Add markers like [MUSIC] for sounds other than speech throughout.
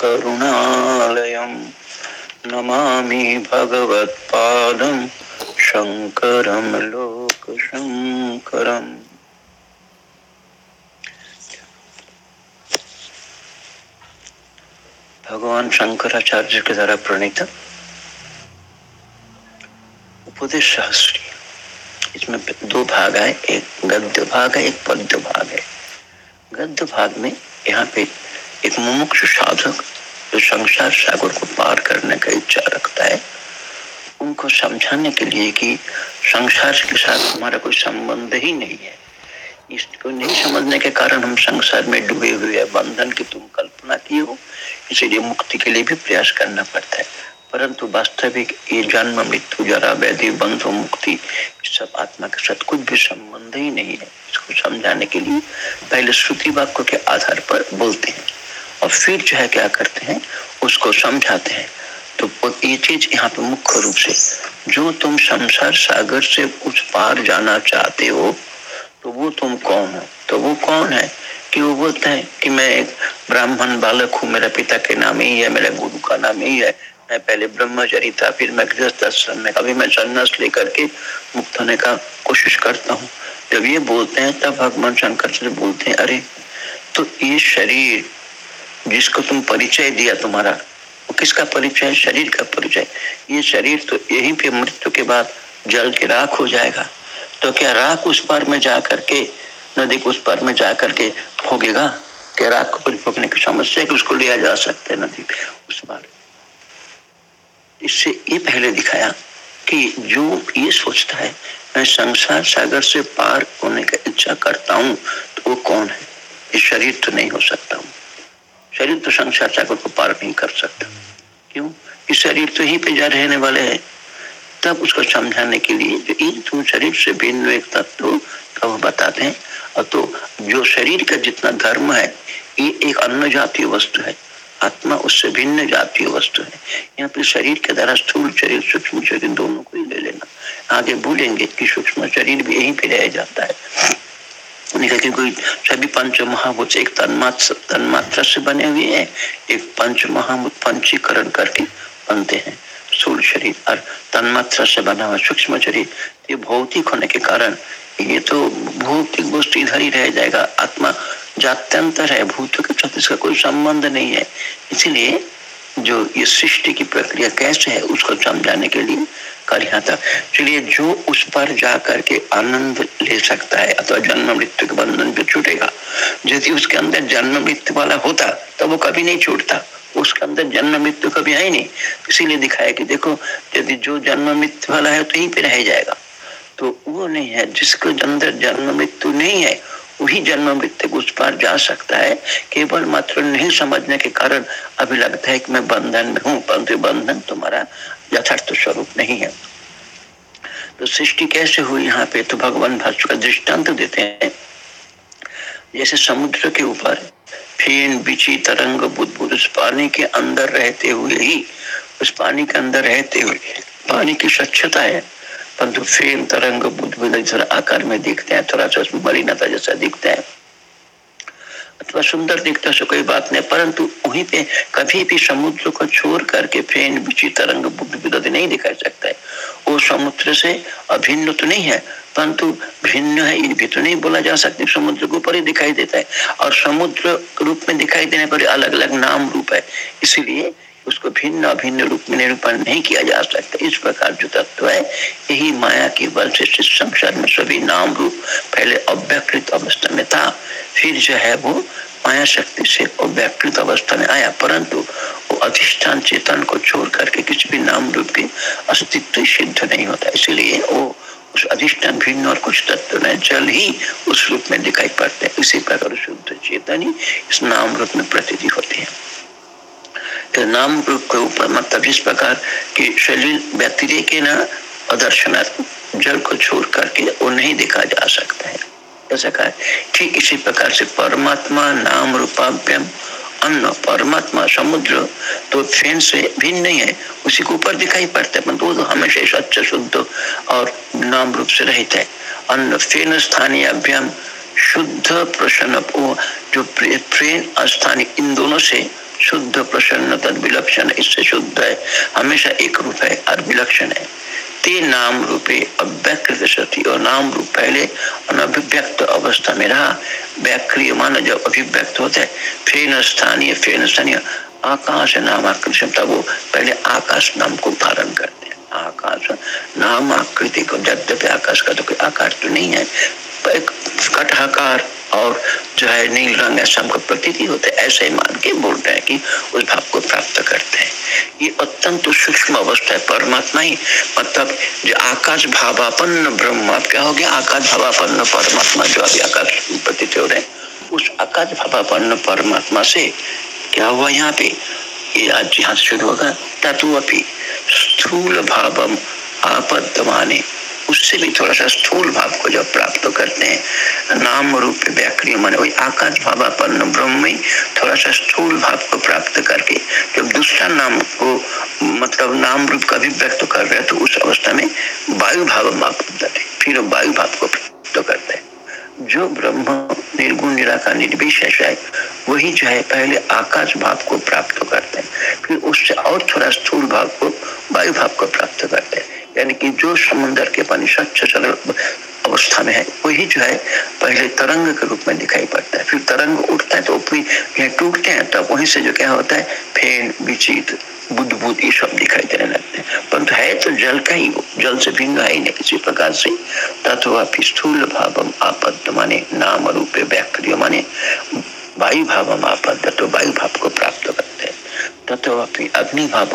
करुणालयं नमामि भगवत्पादं शङ्करं लोकशङ्करम्। भगवान शंकराचार्य के द्वारा प्रणीत उपदेश शास्त्री इसमें दो भाग है, एक गद्य भाग है, एक पद्य भाग है। गद्य भाग में यहाँ पे एक मुमुक्ष साधक जो संसार सागर को पार करने का इच्छा रखता है, उनको समझाने के लिए कि संसार के साथ हमारा कोई संबंध ही नहीं है। इसको नहीं समझने के कारण हम संसार में डूबे हुए हैं, बंधन की तुम कल्पना की हो, इसीलिए मुक्ति के लिए भी प्रयास करना पड़ता है। परंतु वास्तविक ये जन्म, मृत्यु, जरा व्याधि बंधु मुक्ति सब आत्मा के साथ कुछ भी संबंध ही नहीं है। इसको समझाने के लिए पहले श्रुति वाक्य के आधार पर बोलते हैं। और फिर जो है क्या करते हैं, उसको समझाते हैं। तो ये चीज़ यहाँ पे मुख्य रूप से, जो तुम संसार सागर से उस पार जाना चाहते हो तो वो तुम कौन हो? तो वो कौन है कि वो बोलते हैं कि मैं एक ब्राह्मण बालक हूँ, मेरा पिता के नाम ही है, मेरे गुरु का नाम ही है। मैं पहले ब्रह्मचरी था, फिर मैं गृहस्थ आश्रम में कभी मैं सन्यास लेकर के मुक्त होने का कोशिश करता हूँ। जब ये बोलते हैं, तब भगवान शंकर बोलते हैं, अरे तो ये शरीर जिसको तुम परिचय दिया तुम्हारा, वो किसका परिचय? शरीर का परिचय। ये शरीर तो यहीं पे मृत्यु के बाद जल के राख हो जाएगा। तो क्या राख उस पर में जा करके, नदी को उस पर में जा करके भोगेगा? क्या राख को भोगने की समस्या है कि उसको लिया जा सकता है नदी उस पर? इससे ये पहले दिखाया कि जो ये सोचता है, मैं संसार सागर से पार होने का इच्छा करता हूँ तो वो कौन है? ये शरीर तो नहीं हो सकता हूँ। शरीर तो संसार सागर को पार नहीं कर सकता। क्यों? इस शरीर तो ही पे जा रहने वाले हैं। तब उसको समझाने के लिए जो इन तुम शरीर से भिन्न एक तत्व का वो बताते हैं। और तो जो शरीर का जितना धर्म है, ये एक अन्य जातीय वस्तु है। आत्मा उससे भिन्न जातीय वस्तु है। यहाँ पे शरीर के द्वारा स्थूल शरीर, सूक्ष्म शरीर दोनों को ही ले लेना। आगे भूलेंगे कि सूक्ष्म शरीर भी यहीं पे रह जाता है। कि कोई सभी पंच महाभूत एक तन्मात्र तन्मात्रा से बने हुए हैं। एक पंच महाभूत पंचीकरण करके बनते हैं। स्थूल शरीर और तन्मात्रा से बना हुआ सूक्ष्म शरीर, ये भौतिक होने के कारण ये तो भौतिक वस्तु इधर ही रह जाएगा। आत्मा जात्यंतर है, भूतों के साथ इसका कोई संबंध नहीं है। इसलिए जो ये सृष्टि की प्रक्रिया कैसे है, उसको समझाने के लिए कर यहाँ था चलिए, जो उस पर जा करके आनंद ले सकता है, अथवा जन्म मृत्यु के बंधन जो छूटेगा, यदि उसके अंदर जन्म मृत्यु वाला होता तो वो कभी नहीं छूटता। उसके अंदर जन्म मृत्यु कभी ही नहीं। इसीलिए दिखाया कि देखो, यदि जो जन्म मृत्यु वाला है तो यहीं पे रह जाएगा। तो वो नहीं है, जिसके अंदर जन्म मृत्यु नहीं है, वही जन्म मृत्यु उस पार जा सकता है। केवल मात्र नहीं समझने के कारण अभी लगता है कि मैं बंधन में हूँ, परंतु बंधन तुम्हारा यथार्थ स्वरूप नहीं है। तो सृष्टि कैसे हुई यहाँ पे तो भगवान भाष्य का दृष्टांत देते हैं। जैसे समुद्र के ऊपर फेन, बिची, तरंग बुद्ध उस पानी के अंदर रहते हुए ही, उस पानी के अंदर रहते हुए पानी की स्वच्छता है। परंतु फेन, तरंग बुद्ध आकार में दिखते हैं, थोड़ा सा उसमें मलिनता जैसा दिखता है। अथवा सुंदर दिखता से कोई बात नहीं, परंतु वहीं पे कभी भी समुद्र को छोड़ करके फेन, बिची तरंग विरोध नहीं दिखाई सकता है। वो समुद्र से अभिन्न तो नहीं है, परंतु भिन्न है, ये भी तो नहीं बोला जा सकता समुद्र के ऊपर ही दिखाई देता है। और समुद्र रूप में दिखाई देने पर अलग अलग नाम रूप है। इसीलिए उसको भिन्न अभिन्न रूप में निरूपण नहीं किया जा सकता। इस प्रकार जो तत्व है, यही माया के बल से संसार में सभी नाम रूप पहले अव्यकृत अवस्था में था, फिर जो है वो माया शक्ति से अव्यकृत अवस्था में आया, परंतु वो अधिष्ठान चेतन को छोड़ करके किसी भी नाम रूप के अस्तित्व सिद्ध नहीं होता। इसलिए वो उस अधिष्ठान भिन्न और कुछ तत्व में जल ही उस रूप में दिखाई पड़ते हैं। इसी प्रकार शुद्ध चेतन ही इस नाम रूप में प्रतीति होती है। तो नाम रूप के ऊपर मतलब जिस प्रकार की शरीर व्यतिरिक न अदर्शनार्थ जल को छोड़ करके वो नहीं देखा जा सकता है। ऐसा कहा, ठीक इसी प्रकार से परमात्मा नाम रूपाभ्यम अन्न परमात्मा समुद्र तो फेन से भिन्न नहीं है, उसी के ऊपर दिखाई पड़ता है तो हमेशा सच्चा, शुद्ध और नाम रूप से रहता है। अन्न फेन स्थानीय अभ्यम शुद्ध प्रसन्न जो प्रेम स्थानीय इन दोनों से शुद्ध प्रसन्न तद विलक्षण, इससे शुद्ध है। हमेशा एक रूप है और विलक्षण है। ते नाम रूपे अव्यकृत सती, और नाम रूप पहले अनभिव्यक्त अवस्था में रहा। व्याक्रिय मान जब अभिव्यक्त होता है, फेन स्थानीय फेन स्थानीय, आकाश नाम आकृति, तब वो पहले आकाश नाम को धारण करते हैं। आकाश नाम आकृति को यद्यपि आकाश का तो कोई आकार तो नहीं है कटहाकार और जो है नील रंग ऐसा हमको प्रतीति होते ऐसे मान के बोल रहे हैं कि उस भाव को प्राप्त करते हैं। ये अत्यंत सूक्ष्म अवस्था है, परमात्मा ही मतलब जो आकाश भावापन्न ब्रह्म क्या हो गया? आकाश भावापन्न परमात्मा, जो अभी आकाश प्रतीत हो रहे हैं, उस आकाश भावापन्न परमात्मा से क्या हुआ यहाँ पे? ये आज यहाँ शुरू होगा। तत्व स्थूल भावम आपत्तमाने उससे भी थोड़ा सा स्थूल भाव को जब प्राप्त करते हैं। नाम रूप व्याक्रिय मन वही आकाश भावापन्न ब्रह्म में थोड़ा सा स्थूल भाव को प्राप्त करके जब दूसरा नाम को मतलब नाम रूप का भी व्यक्त कर रहे हैं तो उस अवस्था में वायु भाव फिर वायु भाव को प्राप्त करते हैं। जो ब्रह्म निर्गुण, निराकार निर्विशेष है वही जो है पहले आकाश भाव को प्राप्त करते हैं। फिर उससे और थोड़ा स्थूल भाव को वायु भाव को प्राप्त करते हैं। यानी कि जो समुद्र के पानी स्वच्छ सरल अवस्था में है, वही जो है पहले तरंग के रूप में दिखाई पड़ता है। फिर तरंग उठता है तो यहाँ टूटते हैं, तब वहीं से जो क्या होता है, फेन विचित बुद्ध ये सब दिखाई देने लगते हैं। परंतु है तो जल का ही, जल से भिन्न है ही नहीं किसी प्रकार से तत्व स्थूल भावम आपद माने, नाम रूपे व्याक्रिय माने, वायु भावम आपद तो वायु भाव को प्राप्त करते हैं। तत्वी अग्नि भाव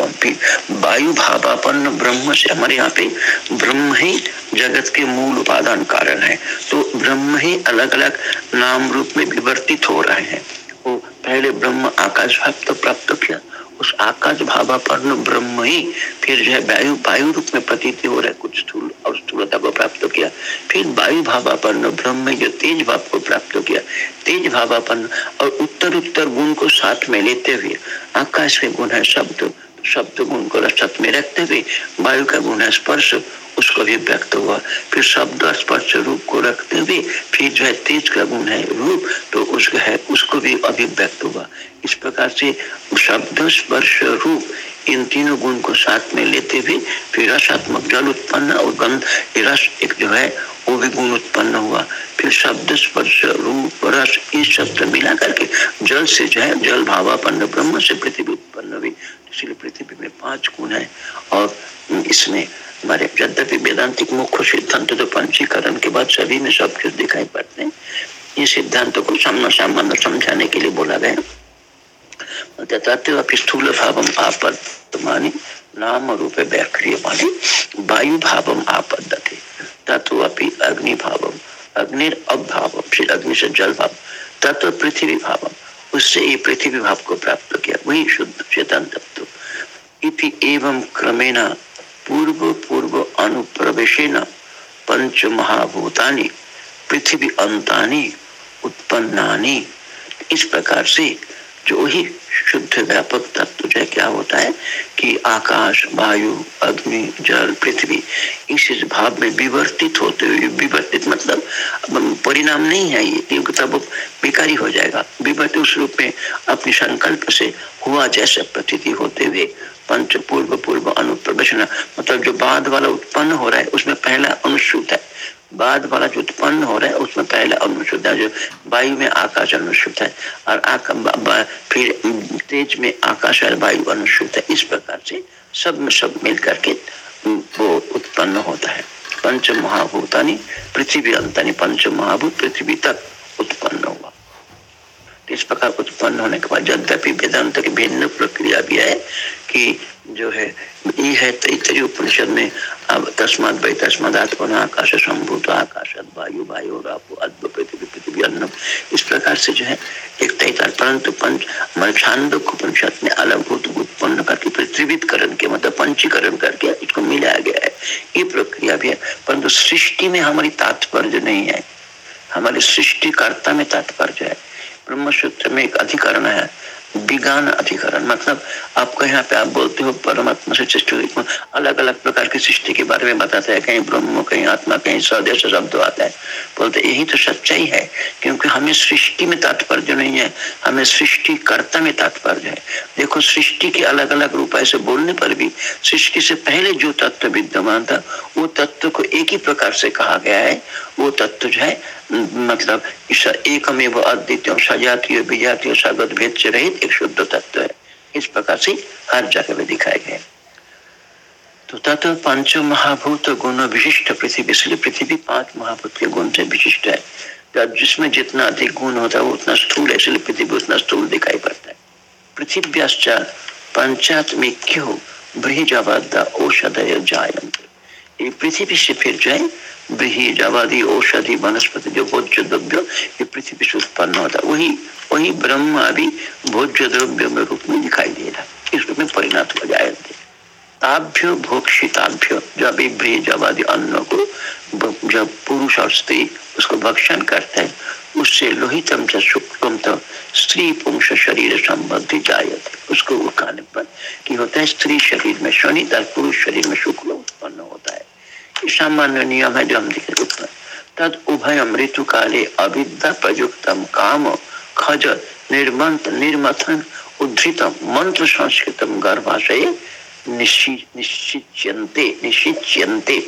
वायु भावापन्न ब्रह्म से हमारे यहाँ पे ब्रह्म ही जगत के मूल उपादान कारण है। तो ब्रह्म ही अलग अलग नाम रूप में विवर्तित हो रहे हैं। वो पहले ब्रह्म आकाश भक्त प्राप्त किया उस आकाश भावापर्ण ब्रह्म ही फिर जो है वायु वायु रूप में प्रतीत हो रहा है, कुछ स्थूल और स्थूलता को प्राप्त किया। फिर वायु भावापन्न ब्रह्म में जो तेज भाव को प्राप्त किया। तेज भावापन्न और उत्तर उत्तर गुण को साथ में लेते हुए आकाश के गुण है शब्द। शब्द गुण को रसत में रखते हुए वायु का गुण है स्पर्श उसको भी व्यक्त हुआ। फिर शब्द स्पर्श रूप को रखते हुए फिर जो है तेज का गुण है रूप तो उसका है उसको भी अभिव्यक्त हुआ। इस प्रकार से शब्द, स्पर्श, रूप, इन तीनों गुण को साथ में लेते हुए फिर रसात्मक जल उत्पन्न और गंध रस एक जो है, वो भी गुण उत्पन्न हुआ। फिर शब्द, स्पर्श, रूप, रस, इस शब्द मिला करके जल से जो है, जल भावापन्न ब्रह्म से पृथ्वी उत्पन्न हुई। इसलिए पृथ्वी में पाँच गुण है और इसमें हमारे यद्यपि वेदांतिक मुख्य सिद्धांत तो पंचीकरण के बाद सभी में सब कुछ दिखाई पड़ते हैं। ये सिद्धांत को सामना सामान्य समझाने के लिए बोला गया स्थूल भावम आपद नाम रूप व्याक्रिय वायु भावम आपद्यते तत्व अग्नि भावम अग्नि अभाव फिर अग्नि से जल भाव तत्व पृथ्वी भावम उससे ये पृथ्वी भाव को प्राप्त किया। वही शुद्ध चेतन तत्व। इति एवं क्रमेण पूर्व पूर्व अनुप्रवेश पंच महाभूतानि पृथ्वी अंतानी, उत्पन्नानी। इस प्रकार से जो ही शुद्ध व्यापक तत्व जो क्या होता है कि आकाश, वायु, अग्नि, जल, पृथ्वी, इस भाव में विवर्तित होते हुए, विवर्तित मतलब परिणाम नहीं है ये, क्योंकि तब बेकारी हो जाएगा। विवर्तित उस रूप में अपनी संकल्प से हुआ जैसे प्रतीति होते हुए पंच पूर्व पूर्व अनुप्रवेशन मतलब जो बाद वाला उत्पन्न हो रहा है, उसमें पहला अनुसूत है। बाद वाला जो उत्पन्न हो रहा है, उसमें पहले अनुशुद्ध है, जो वायु में आकाश अनुशुद्ध है, और फिर तेज में आकाश और वायु अनुशुद्ध है। इस प्रकार से सब में सब मिल करके वो उत्पन्न होता है। पंच महाभूतानी पृथ्वी अंतानी पंच महाभूत पृथ्वी तक उत्पन्न हुआ। इस प्रकार उत्पन्न होने के बाद यद्यपि वेदांत की भिन्न प्रक्रिया भी है कि जो है ये है तैतरी उपनिषद में, अब तस्मात भाई तस्मात आत्मा आकाश संभूत आकाश वायु वायु रापो अद्भ पृथ्वी पृथ्वी अन्न इस प्रकार से जो है, एक तैतर परंतु पंच हमारे छांद उपनिषद ने अलग भूत उत्पन्न करके पृथ्वीकरण के मतलब पंचीकरण करके इसको मिलाया गया है। ये प्रक्रिया भी है। परंतु सृष्टि में हमारी तात्पर्य नहीं है। हमारे सृष्टिकर्ता में तात्पर्य है। ब्रह्म सूत्र में एक अधिकरण है। विज्ञान अधिकरण मतलब आपको यहाँ पे आप बोलते हो, परमात्मा से सृष्टि अलग अलग प्रकार की सृष्टि के बारे में बताते हैं। कहीं ब्रह्म, कहीं आत्मा, कहीं स्वदेश शब्द आता है। बोलते यही तो सच्चाई है, क्योंकि हमें सृष्टि में तात्पर्य नहीं है। हमें सृष्टि कर्ता में तात्पर्य है। देखो, सृष्टि के अलग अलग रूप ऐसे बोलने पर भी सृष्टि से पहले जो तत्व विद्यमान था, वो तत्व को एक ही प्रकार से कहा गया है। वो तत्व जो है मतलब एकमेव अद्वितीय सजातीय, विजातीय, सगत भेद से रहित एक शुद्ध तत्व है। इस प्रकार से हर जगह में दिखाया गया तो तत्व पंच महाभूत गुण विशिष्ट पृथ्वी, इसलिए पृथ्वी पाँच महाभूत के गुण से विशिष्ट है। तो जिसमें जितना अधिक गुण होता है, वो उतना स्थूल है, इसलिए पृथ्वी उतना स्थूल दिखाई पड़ता है। पृथ्वी पंचात्मिक्यो ब्रहिजाबाद औषधय जायंत ये पृथ्वी से फिर जो है औषधि वनस्पति जो भोज्य द्रव्य ये पृथ्वी से उत्पन्न होता वही वही ब्रह्म अभी भोज्य द्रव्य में रूप में दिखाई दे रहा इस रूप में परिणत हो जाएँगे। ताभ्य भोक्षिताभ्य जब ब्रहिजाबादी अन्न को जब पुरुष और स्त्री उसको भक्षण करते हैं, उससे लोहितम च शुक्लम तो स्त्री पुंस शरीर संबंधी जायत। उसको खाने पर कि होता है स्त्री शरीर में शनि और पुरुष शरीर में शुक्ल उत्पन्न होता है। ये सामान्य नियम है जो हम देखे उत्पन्न तद उभय ऋतु काले अविद्या प्रयुक्तम काम, खज निर्मंत निर्मथन उद्धृतम मंत्र संस्कृतम गर्भाशय निश्चित्यंते निश्चित्यंते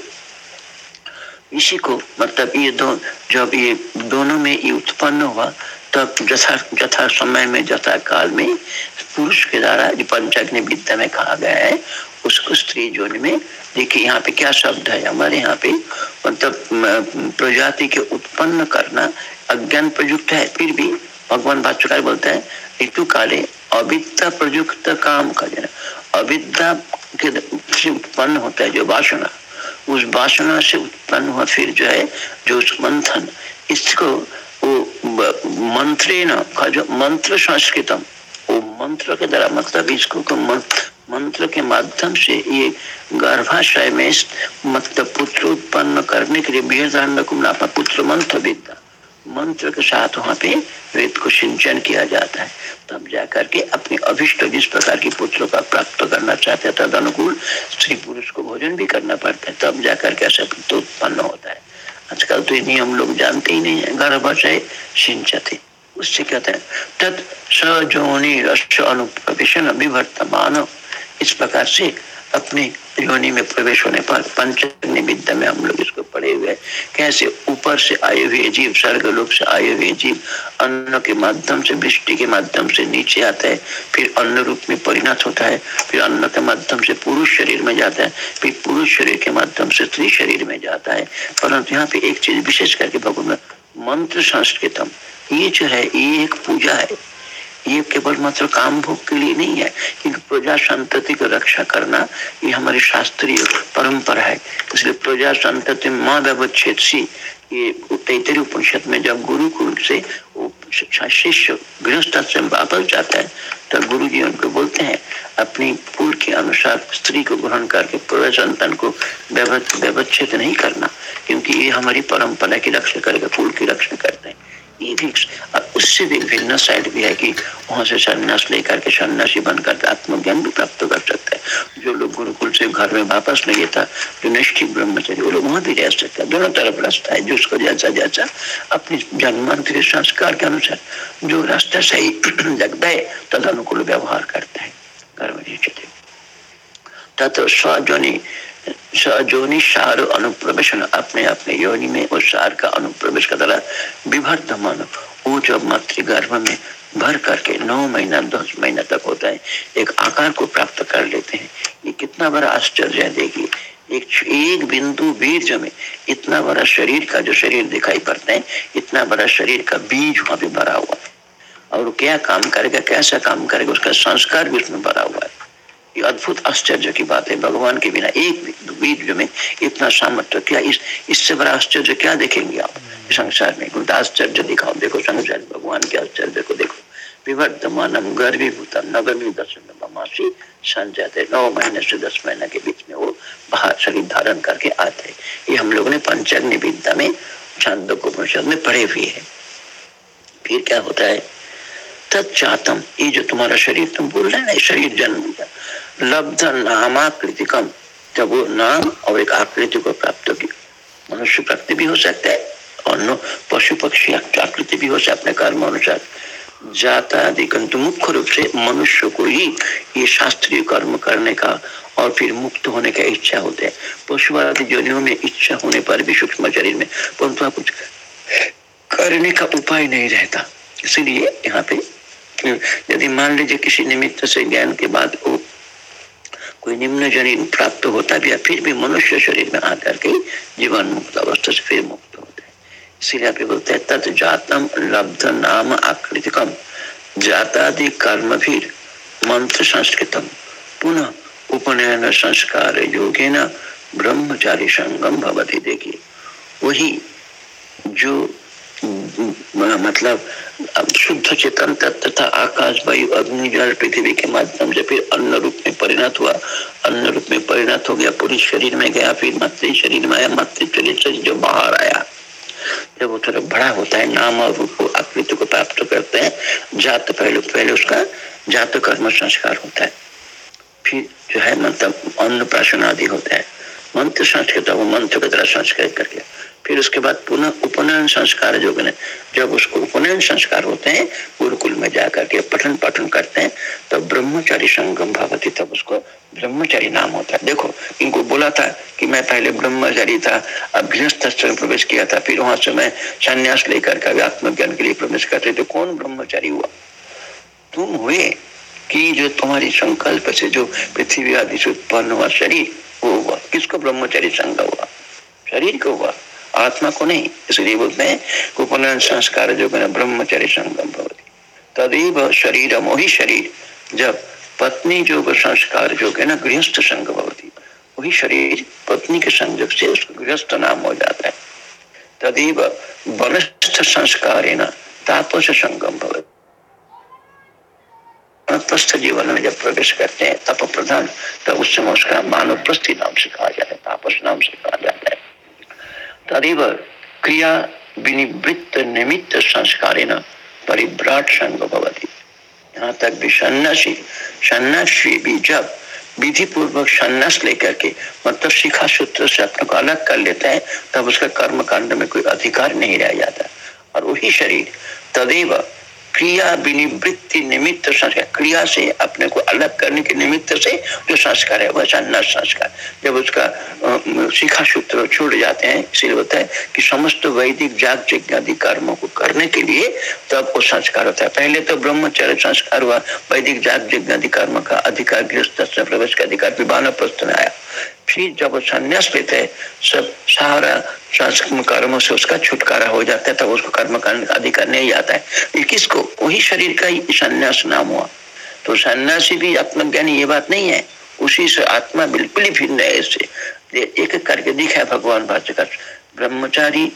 इसी को मतलब ये दो जब ये दोनों में ये उत्पन्न हुआ, तब जथा जथा समय में, जथा काल में पुरुष के द्वारा जो पंचाग्नि विद्या में कहा गया है उसको स्त्री जोन में। देखिए, यहाँ पे क्या शब्द है हमारे यहाँ पे? मतलब प्रजाति के उत्पन्न करना अज्ञान प्रयुक्त है, फिर भी भगवान भाष्यकार बोलते हैं ऋतु काले अविद्या प्रयुक्त काम कर अविद्या के से उत्पन्न होता है जो वासना। उस वासना से उत्पन्न हुआ फिर जो है, जो उस मंथन, इसको वो मंत्रे न जो मंत्र संस्कृतम, वो मंत्र के द्वारा मतलब इसको मंत्र के माध्यम से ये गर्भाशय में मतलब पुत्र उत्पन्न करने के लिए बेहद पुत्र मंत्र विद्या। मंत्र के साथ वहाँ पे वेद को सिंचन किया जाता है। तब जाकर के अपने अभिष्ट जिस प्रकार की पुत्र का प्राप्त करना चाहते हैं तद अनुकूल स्त्री पुरुष को भोजन भी करना पड़ता है। तब जाकर के ऐसा पुत्र उत्पन्न होता है। आजकल तो ये नियम लोग जानते ही नहीं है। गर्भाशय सिंचते। उससे कहते हैं, तत् सजोनी अनुप्रवेशन विवर्तमान। इस प्रकार से अपने योनि में प्रवेश होने पर पंचग्नि विद्या में हम लोग इसको पढ़े हुए कैसे ऊपर से आए हुए जीव स्वर्ग लोक से आए हुए जीव, अन्न के माध्यम से वृष्टि के माध्यम से नीचे आता है, फिर अन्न रूप में परिणत होता है, फिर अन्न के माध्यम से पुरुष शरीर में जाता है, फिर पुरुष शरीर के माध्यम से स्त्री शरीर में जाता है। परंतु यहाँ पे एक चीज़ विशेष करके भगवान मंत्र संस्कृतम, ये जो है, ये एक पूजा है। ये केवल मात्र काम भोग के लिए नहीं है, क्योंकि प्रजा संतति को रक्षा करना ये हमारी शास्त्रीय परंपरा है। इसलिए प्रजा संतति माँ व्यवच्छेद ये तैतरी उपनिषद में जब गुरुकुल से शिष्य गृहस्थ से वापस जाता है तो गुरु जी उनको बोलते हैं, अपनी कुल के अनुसार स्त्री को ग्रहण करके प्रजा संतान को व्यवच्छेद नहीं करना, क्योंकि ये हमारी परंपरा की रक्षा करेगा, कुल की रक्षा करते हैं। ये और उससे भी भिन्न साइड भी है कि वहाँ से सन्यास लेकर के सन्यासी बनकर आत्मज्ञान भी प्राप्त कर सकते हैं। जो लोग गुरुकुल से घर में वापस नहीं था, जो निष्ठिक ब्रह्मचर्य वो लोग वहाँ भी रह सकते हैं। दोनों तरफ़ रास्ता है, जो उसको जैसा जैसा अपनी जन्मांतर संस्कार के अनुसार जो रास्ता सही [CLEARS THROAT] लगता है तद अनुकूल व्यवहार करता है। कर्म तत्व स्वजनी सार अनुप्रवेशन अपने अपने योनि में उस सार का अनुप्रवेश का द्वारा विभर्धमान वो जब मातृगर्भ में भर करके नौ महीना, दस महीना तक होता है, एक आकार को प्राप्त कर लेते हैं। ये कितना बड़ा आश्चर्य है, देखिए। एक एक बिंदु बीज में इतना बड़ा शरीर का जो शरीर दिखाई पड़ता है, इतना बड़ा शरीर का बीज वहाँ पे भरा हुआ है। और क्या काम करेगा, कैसा काम करेगा, उसका संस्कार भी उसमें भरा हुआ है। ये अद्भुत आश्चर्य की बात है। भगवान के बिना एक बीज में इतना सामर्थ्य क्या इस, इससे बड़ा आश्चर्य क्या देखेंगे आप? संसार में कुछ आश्चर्य दिखाओ। देखो संसार भगवान के आश्चर्य को देखो। विवर्तमानम गर्भीभूत नगमी दशमी संजय नौ महीने से दस महीने के बीच में वो बाहर शरीर धारण करके आते ये हम लोगों ने पंचग्नि विद्या में, छांदो को में पढ़े हुए हैं। फिर क्या होता है? तत्म ये जो तुम्हारा शरीर, तुम बोल रहे ना शरीर जन्म लब्ध नामाकृतिकम जब वो नाम और एक आकृति को प्राप्त होगी मनुष्य प्राप्ति भी हो सकता है और पशु पक्षी आकृति भी हो सकता है अपने कर्म अनुसार। जाता आदि किंतु मुख्य रूप से मनुष्य को ही ये शास्त्रीय कर्म करने का और फिर मुक्त होने का इच्छा होते हैं। पशु आदि जोनियों में इच्छा होने पर भी सूक्ष्म शरीर में परंतु कुछ करने का उपाय नहीं रहता। इसलिए यहाँ पे, यदि मान लीजिए किसी निमित्त से ज्ञान के बाद वो कोई निम्न शरीर प्राप्त होता भी है, फिर भी मनुष्य शरीर में आकर के जीवन मुक्त अवस्था से फिर मुक्त होता है। इसीलिए आप बोलते हैं, तत् जातम लब्ध नाम आकृतिकम, जातादि कर्म भी मंत्र संस्कृतम। पुनः उपनयन संस्कार योगे न ब्रह्मचारी संगम भवती देखिए। वही जो मतलब शुद्ध चेतन तथा आकाश, वायु, अग्नि, जल, पृथ्वी के माध्यम से फिर अन्न रूप में परिणत हुआ। अन्न रूप में परिणत हो गया। पूरी शरीर में गया, फिर मत शरीर में आया। मत शरीर से जो बाहर आया, जब वो थोड़ा बड़ा होता है, नाम और रूप को आकृति को प्राप्त करते हैं, जात पहले पहले उसका जात कर्म संस्कार होता है। फिर जो है मतलब अन्न प्राशन आदि होता है। मंत्र संस्कृत, वो मंत्र की तरह संस्कृत करके फिर उसके बाद पुनः उपनयन संस्कार जो बने, जब उसको उपनयन संस्कार होते हैं, गुरुकुल में जाकर के पठन पाठन करते हैं, तब तो ब्रह्मचारी संगम भवती, तब उसको ब्रह्मचारी नाम होता है। देखो, इनको बोला था कि मैं पहले ब्रह्मचारी था, अब गृहस्थ में प्रवेश किया था, फिर वहाँ से मैं संन्यास लेकर के आत्मज्ञान के लिए प्रवेश करते तो कौन ब्रह्मचारी हुआ? तुम हुए कि जो तुम्हारी संकल्प से जो पृथ्वी आदि से उत्पन्न हुआ शरीर, वो हुआ। किसको ब्रह्मचारी संग हुआ? शरीर को हुआ। आत्मा को नहीं, इसलिए बोलते हैं कुपनयन संस्कार जो ब्रह्मचर्य संगम भवती तदेव शरीर मोही शरीर, जब पत्नी जो संस्कार जो है ना, गृहस्थ संग भवती, वही शरीर पत्नी के संयोग से उसको गृहस्थ नाम हो जाता है। तदेव वनस्थ संस्कार है ना, तापस संगम भवती। जीवन में जब प्रवेश करते हैं, तप प्रधान, तब उस समय उसका मानव प्रस्थि नाम से कहा जाता है, तापस नाम से कहा जाता है। तदेव क्रिया विनिवृत्त निमित्त संस्कार परिभ्राट संग भवती। यहाँ तक भी सन्यासी सन्यासी भी जब विधि पूर्वक संन्यास लेकर के मतलब शिखा सूत्र से अपने को अलग कर लेता है, तब उसका कर्म कांड में कोई अधिकार नहीं रह जाता। और वही शरीर, तदेव क्रिया विनिवृत्ति निमित्त संस्कार। क्रिया से अपने को अलग करने के निमित्त से जो संस्कार है, वह संन्यास संस्कार। जब उसका शिखा सूत्र छूट जाते हैं, इसलिए होता है कि समस्त वैदिक, जाग यज्ञ कर्मों को करने के लिए तब वो संस्कार होता है। पहले तो ब्रह्मचर्य संस्कार हुआ। वैदिक, जाग यज्ञ कर्म का अधिकार, गृहस्थ प्रवेश का अधिकार विवान प्रश्न आया। फिर जब संन्यास लेते हैं, सब सारा कर्मों से उसका छुटकारा हो जाता है, तब उसको कर्म करने का अधिकार नहीं आता है। किसको? वही शरीर का ही संन्यास नाम हुआ। तो सन्यासी भी आत्मज्ञानी ये बात नहीं है। उसी से आत्मा बिल्कुल ही भिन्न है इससे। एक करके दिखा है भगवान भाष्यकर ब्रह्मचारी,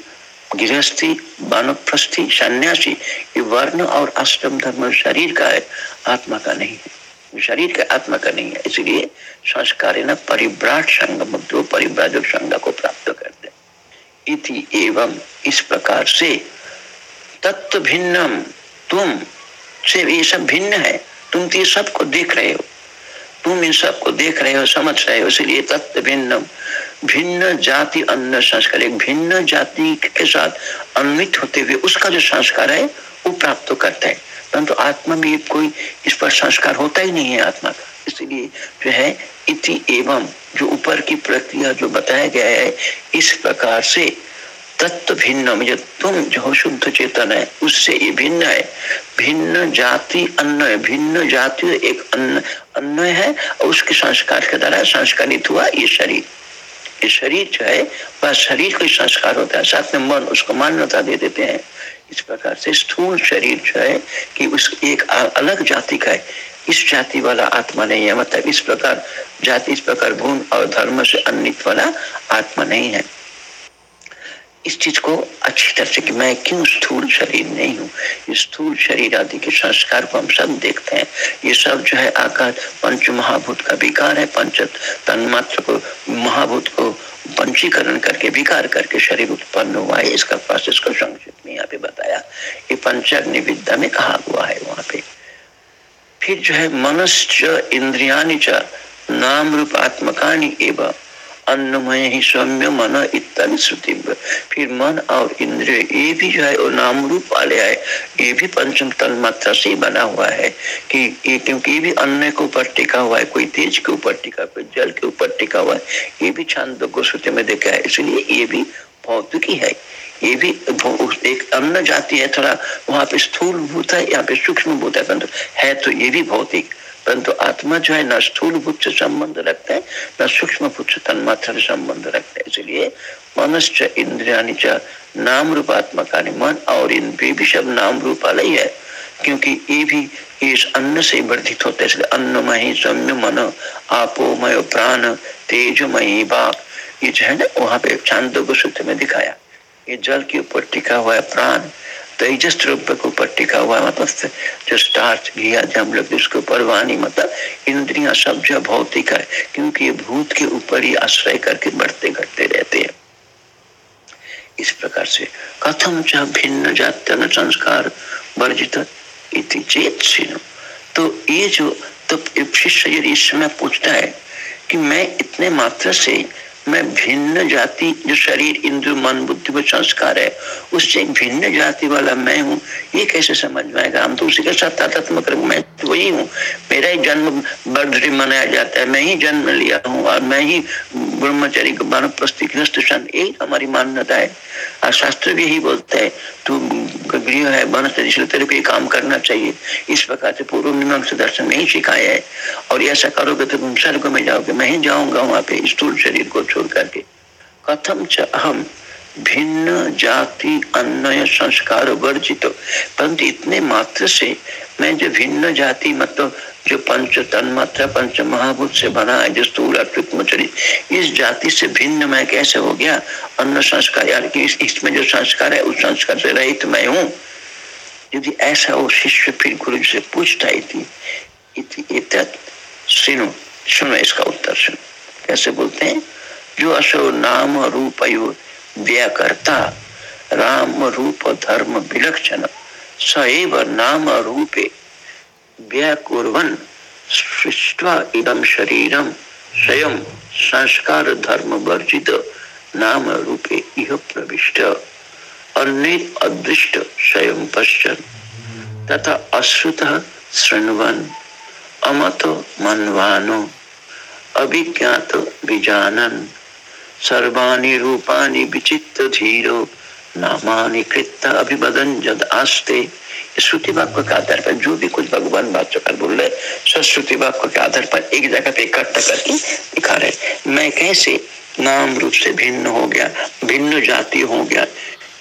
गृहस्थी, वानप्रस्थी, सन्यासी, ये वर्ण और अष्टम धर्म शरीर का है, आत्मा का नहीं है। शरीर के आत्मा का नहीं है। इसलिए संस्कार न परिव्राट संग दो परिव्राजक संग को प्राप्त करते इति एवं इस प्रकार से तत्व भिन्नम, तुम से ये सब भिन्न है। तुम तो ये सबको देख रहे हो। तुम इन सबको देख रहे हो, समझ रहे हो। इसलिए तत्व भिन्नम, भिन्न जाति, अन्य संस्कार, एक भिन्न जाति के साथ अन्वित होते हुए उसका जो संस्कार है, वो प्राप्त करता है। परंतु तो आत्मा में कोई इस पर संस्कार होता ही नहीं है आत्मा का। इसलिए जो है, इति एवं जो ऊपर की प्रक्रिया जो बताया गया है, इस प्रकार से तत्व भिन्न जो तुम जो शुद्ध चेतन है, उससे ये भिन्न है। भिन्न जाति अन्न भिन्न जाति एक अन्न अन्न है, और उसके संस्कार के द्वारा संस्कारित हुआ ये शरीर। ये शरीर जो है, वह शरीर को संस्कार होता है, साथ में मन उसको मान्यता दे देते हैं। इस प्रकार से स्थूल शरीर जो है कि उस एक अलग जाति का है। इस जाति वाला आत्मा नहीं है मतलब इस प्रकार जाति, इस प्रकार भून और धर्म से अन्य वाला आत्मा नहीं है। इस चीज़ को अच्छी तरह से कि मैं क्यों स्थूल शरीर नहीं हूँ? स्थूल शरीर आदि के संस्कार को हम सब देखते हैं। ये सब जो है आकार पंच महाभूत का विकार है। पंच तन्मात्र को, महाभूत को पंचीकरण करके, विकार करके शरीर उत्पन्न हुआ है। इसका प्रोसेस को संक्षिप्त में यहाँ पे बताया ये पंचाग्नि विद्या में कहा हुआ है वहाँ पे। फिर जो है, मनश्च इंद्रिया नाम रूप आत्मकानी एवं अन्नमय ही सौम्य मन इत्यादि श्रुति। फिर मन और इंद्रिय, ये भी जो है वो नाम रूप वाले है, ये भी पंचम तन मात्रा से बना हुआ है कि ये क्योंकि ये भी अन्न के ऊपर टिका हुआ है, कोई तेज के ऊपर टिका, कोई जल के ऊपर टिका हुआ है, ये भी छांद श्रुति में देखा है। इसलिए ये भी भौतिकी है। ये भी एक अन्न जाति है, थोड़ा वहाँ पे स्थूल भूत है, यहाँ पे सूक्ष्म भूत है तो ये भी भौतिक। परंतु आत्मा जो है, न स्थूल भूत से संबंध रखते हैं, न सूक्ष्म भूत से तन्मात्र से संबंध रखते हैं। इसलिए मनश्च इंद्रिया नाम रूपात्मका मन और इंद्रिय भी सब नाम रूप वाला ही है क्योंकि ये भी इस अन्न से वर्धित होते हैं। इसलिए अन्नमयी सौम्य मन आपोमय प्राण, तेज तेजमयी बाप, ये जो है ना, वहाँ पे चांदो सूत्र में दिखाया। ये जल के ऊपर टिका हुआ है प्राण। तेजस द्रव्य को ऊपर टिका हुआ मतलब जो स्टार्च घिया जो हम लोग उसके ऊपर वाणी मतलब इंद्रिया सब जो भौतिक है, क्योंकि ये भूत के ऊपर ही आश्रय करके बढ़ते घटते रहते हैं। इस प्रकार से कथम च भिन्न जात्य संस्कार वर्जित इति चेत तो ये जो तो शिष्य यदि इस समय पूछता है कि मैं इतने मात्र से मैं भिन्न जाति, जो शरीर इंद्र, मन, बुद्धि को संस्कार है, उससे भिन्न जाति वाला मैं हूँ, ये कैसे समझ में आएगा? हम तो उसी के साथ तात्मक मैं तो वही हूँ। मेरा ही जन्म बर्थडे मनाया जाता है, मैं ही जन्म लिया हूँ, और मैं ही ब्रह्मचारी यही हमारी मान्यता है। और शास्त्र भी यही बोलते हैं, तू गृह है इसलिए तेरे को काम करना चाहिए। इस प्रकार से पूर्व मीमांस दर्शन में ही सिखाया है। और ऐसा करोगे तो तुम स्वर्ग में जाओगे। मैं ही जाऊँगा वहाँ पे स्थूल शरीर को छोड़ करके। कथम च अहम भिन्न जाति अन्य संस्कार वर्जित। तो। परंतु इतने मात्र से मैं जो भिन्न जाति मतलब जो पंच तन मात्रा पंच महाभूत से बना है जो स्थूल इस जाति से भिन्न मैं कैसे हो गया? अन्न संस्कार यार कि इस, इसमें जो संस्कार है उस संस्कार से रहित मैं हूँ। यदि ऐसा वो शिष्य फिर गुरु से पूछता थी सुनो सुनो इसका उत्तर सुनो। कैसे बोलते हैं? जो अशो नाम रूप व्याकर्ता, राम रूप, धर्म विलक्षण, सैव नाम रूपे। व्याकुर्वन, सृष्टवा इदम शरीरम स्वयं संस्कार धर्म वर्जित नाम रूपे इह प्रविष्ट। अन्य अदृष्ट स्वयं पश्चन तथा अश्रुत शृण्वन। अमत मनवानो, अभिज्ञात विजानन। सर्वाणी रूपाणी विचित्र धीरो, नामानि कृत अभिवदन जद आस्ते। श्रुति वाक्य के आधार पर जो भी कुछ भगवान बात बोल रहे सरस्वती वाक्य के आधार पर एक जगह पे इकट्ठा करके दिखा रहे। मैं कैसे नाम रूप से भिन्न हो गया, भिन्न जाति हो गया?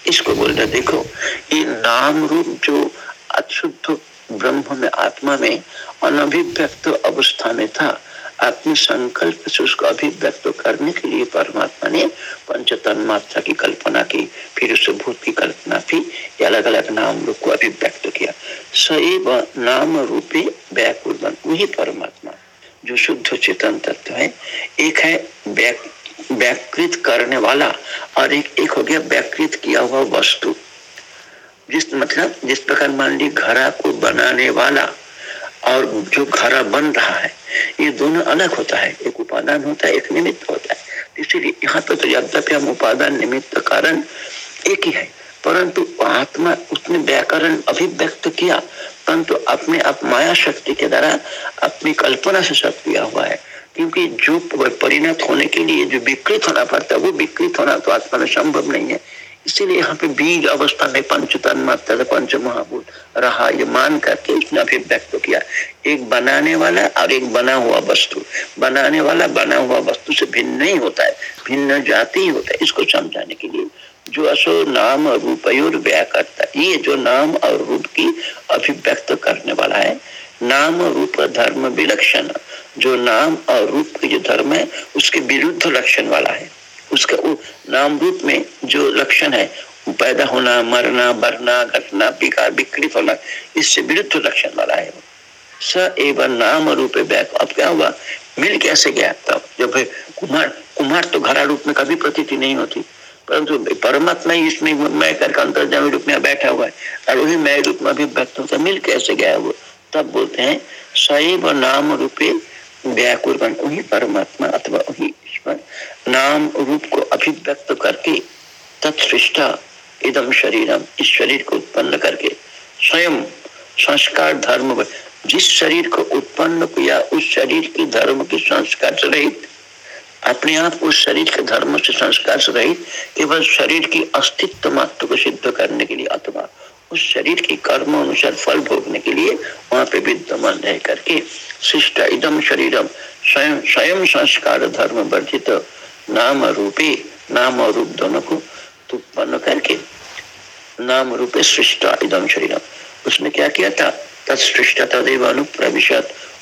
इसको बोल रहे, देखो, ये नाम रूप जो अशुद्ध ब्रह्म में, आत्मा में अनभिव्यक्त अवस्था में था अपने संकल्प से उसको अभिव्यक्त करने के लिए परमात्मा ने पंचतन मात्रा की कल्पना की, फिर उस भूत की कल्पना की अलग अलग नाम रूप को अभिव्यक्त किया। सैव नाम रूपे व्याकुल वही परमात्मा, जो शुद्ध चेतन तत्व है। एक है व्याकृत करने वाला, और एक एक हो गया व्याकृत किया हुआ वस्तु। जिस मतलब जिस प्रकार मान ली घरा को बनाने वाला और जो घरा बन रहा है, ये दोनों अलग होता है। एक उपादान होता है, एक निमित्त होता है। इसीलिए यहाँ पे तो यद्यपि हम उपादान, निमित्त कारण एक ही है। परंतु आत्मा उसने व्याकरण अभिव्यक्त किया, परंतु अपने आप माया शक्ति के द्वारा अपनी कल्पना से सब किया हुआ है। क्योंकि जो परिणत होने के लिए जो विकृत होना पड़ता है, वो विकृत होना तो आत्मा में संभव नहीं है। इसीलिए यहाँ पे बीज अवस्था में पंच तन मात्र पंच महाभूत रहा, ये मान करके उसने अभिव्यक्त किया। एक बनाने वाला और एक बना हुआ वस्तु। बनाने वाला, बना हुआ वस्तु से भिन्न नहीं होता है, भिन्न जाति ही होता है। इसको समझाने के लिए जो असो नाम रूप व्या करता ये जो नाम और रूप की अभिव्यक्त करने वाला है, नाम रूप धर्म विलक्षण। जो नाम और रूप की जो धर्म है, उसके विरुद्ध लक्षण वाला है। उसका नाम रूप में जो लक्षण है पैदा होना, मरना मरना घटना, विकार, विकृत होना इससे विरुद्ध लक्षण वाला है स एवं नाम रूप व्याक। अब क्या हुआ? मिल कैसे गया? तब जब कुमार कुमार तो घरा रूप में कभी प्रतीति नहीं होती। परंतु परमात्मा ही इसमें मैं करके अंतर्जामी रूप में बैठा हुआ है। और वही मैं रूप में भी व्यक्त होता मिल कैसे गया वो? तब बोलते हैं सैव नाम रूपे व्याकुर वही परमात्मा अथवा वही ईश्वर नाम रूप को अभिव्यक्त करके तत्सृष्टा इदम शरीरम इस शरीर को उत्पन्न करके स्वयं संस्कार धर्म जिस शरीर को उत्पन्न किया, उस शरीर के धर्म के संस्कार से रहित। अपने आप उस शरीर के धर्म से संस्कार से रहित केवल शरीर की अस्तित्व मात्र को सिद्ध करने के लिए अथवा उस शरीर की कर्म अनुसार फल भोगने के लिए वहाँ पे विद्यमान रह करके शिष्ट इदम शरीरम स्वयं स्वयं संस्कार धर्म वर्जित नाम रूपे, नाम और रूप दोनों को उत्पन्न करके नाम रूपे सृष्ट इदम शरीरम उसने क्या किया था?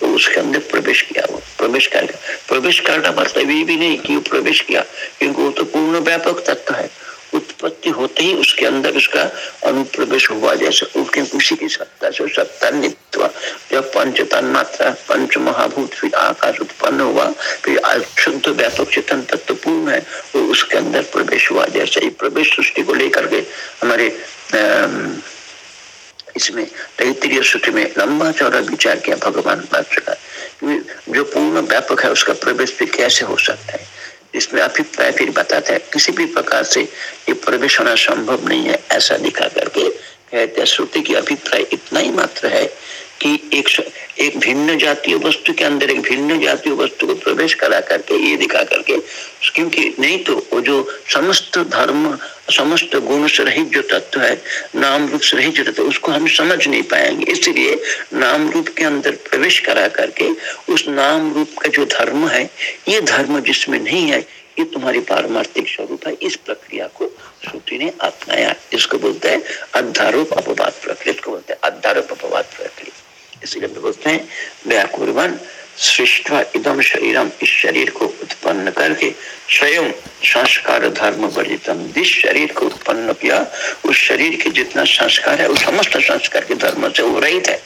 उसके अंदर प्रवेश किया वो प्रवेश करेगा प्रवेश करना मतलब ये भी नहीं कि प्रवेश किया, क्योंकि वो तो पूर्ण व्यापक तत्व है। उत्पत्ति होते ही उसके अंदर उसका अनुप्रवेश हुआ। जैसे उसके उसी की सत्ता से सत्ता नित्व, जब पंच तन्मात्रा पंच महाभूत फिर आकाश उत्पन्न हुआ, फिर शुद्ध व्यापक चेतन तत्व पूर्ण है वो उसके अंदर प्रवेश हुआ। जैसे ही प्रवेश सृष्टि को लेकर के हमारे इसमें तैतरीय सूत्र में लंबा चौड़ा विचार किया भगवान का। जो पूर्ण व्यापक है, उसका प्रवेश भी कैसे हो सकता है? इसमें अभिप्राय फिर बताता है, किसी भी प्रकार से ये प्रवेश होना संभव नहीं है, ऐसा दिखा करके कहते श्रुति की अभिप्राय इतना ही मात्र है कि एक एक भिन्न जातीय वस्तु के अंदर एक भिन्न जातीय वस्तु को प्रवेश करा करके, ये दिखा करके, क्योंकि नहीं तो वो जो समस्त धर्म, समस्त गुण से रहित जो तत्व है, नाम रूप से रहित जो तत्व उसको हम समझ नहीं पाएँगे। इसलिए नाम रूप के अंदर प्रवेश करा करके, उस नाम रूप का जो धर्म है, ये धर्म जिसमें नहीं है, ये तुम्हारी पारमार्थिक स्वरूप है। इस प्रक्रिया को श्रुति ने अपनाया। इसको बोलते हैं अध्यारोप अपवाद प्रक्रिया। इसको बोलते हैं अध्यारोप अपवाद प्रक्रिया। इसलिए बोलते हैं व्याकुर्वन सृष्ट इदम शरीरम इस शरीर को उत्पन्न करके स्वयं संस्कार धर्म वर्जितम जिस शरीर को उत्पन्न किया, उस शरीर के जितना संस्कार है, उस समस्त संस्कार के धर्म से वो रहित है।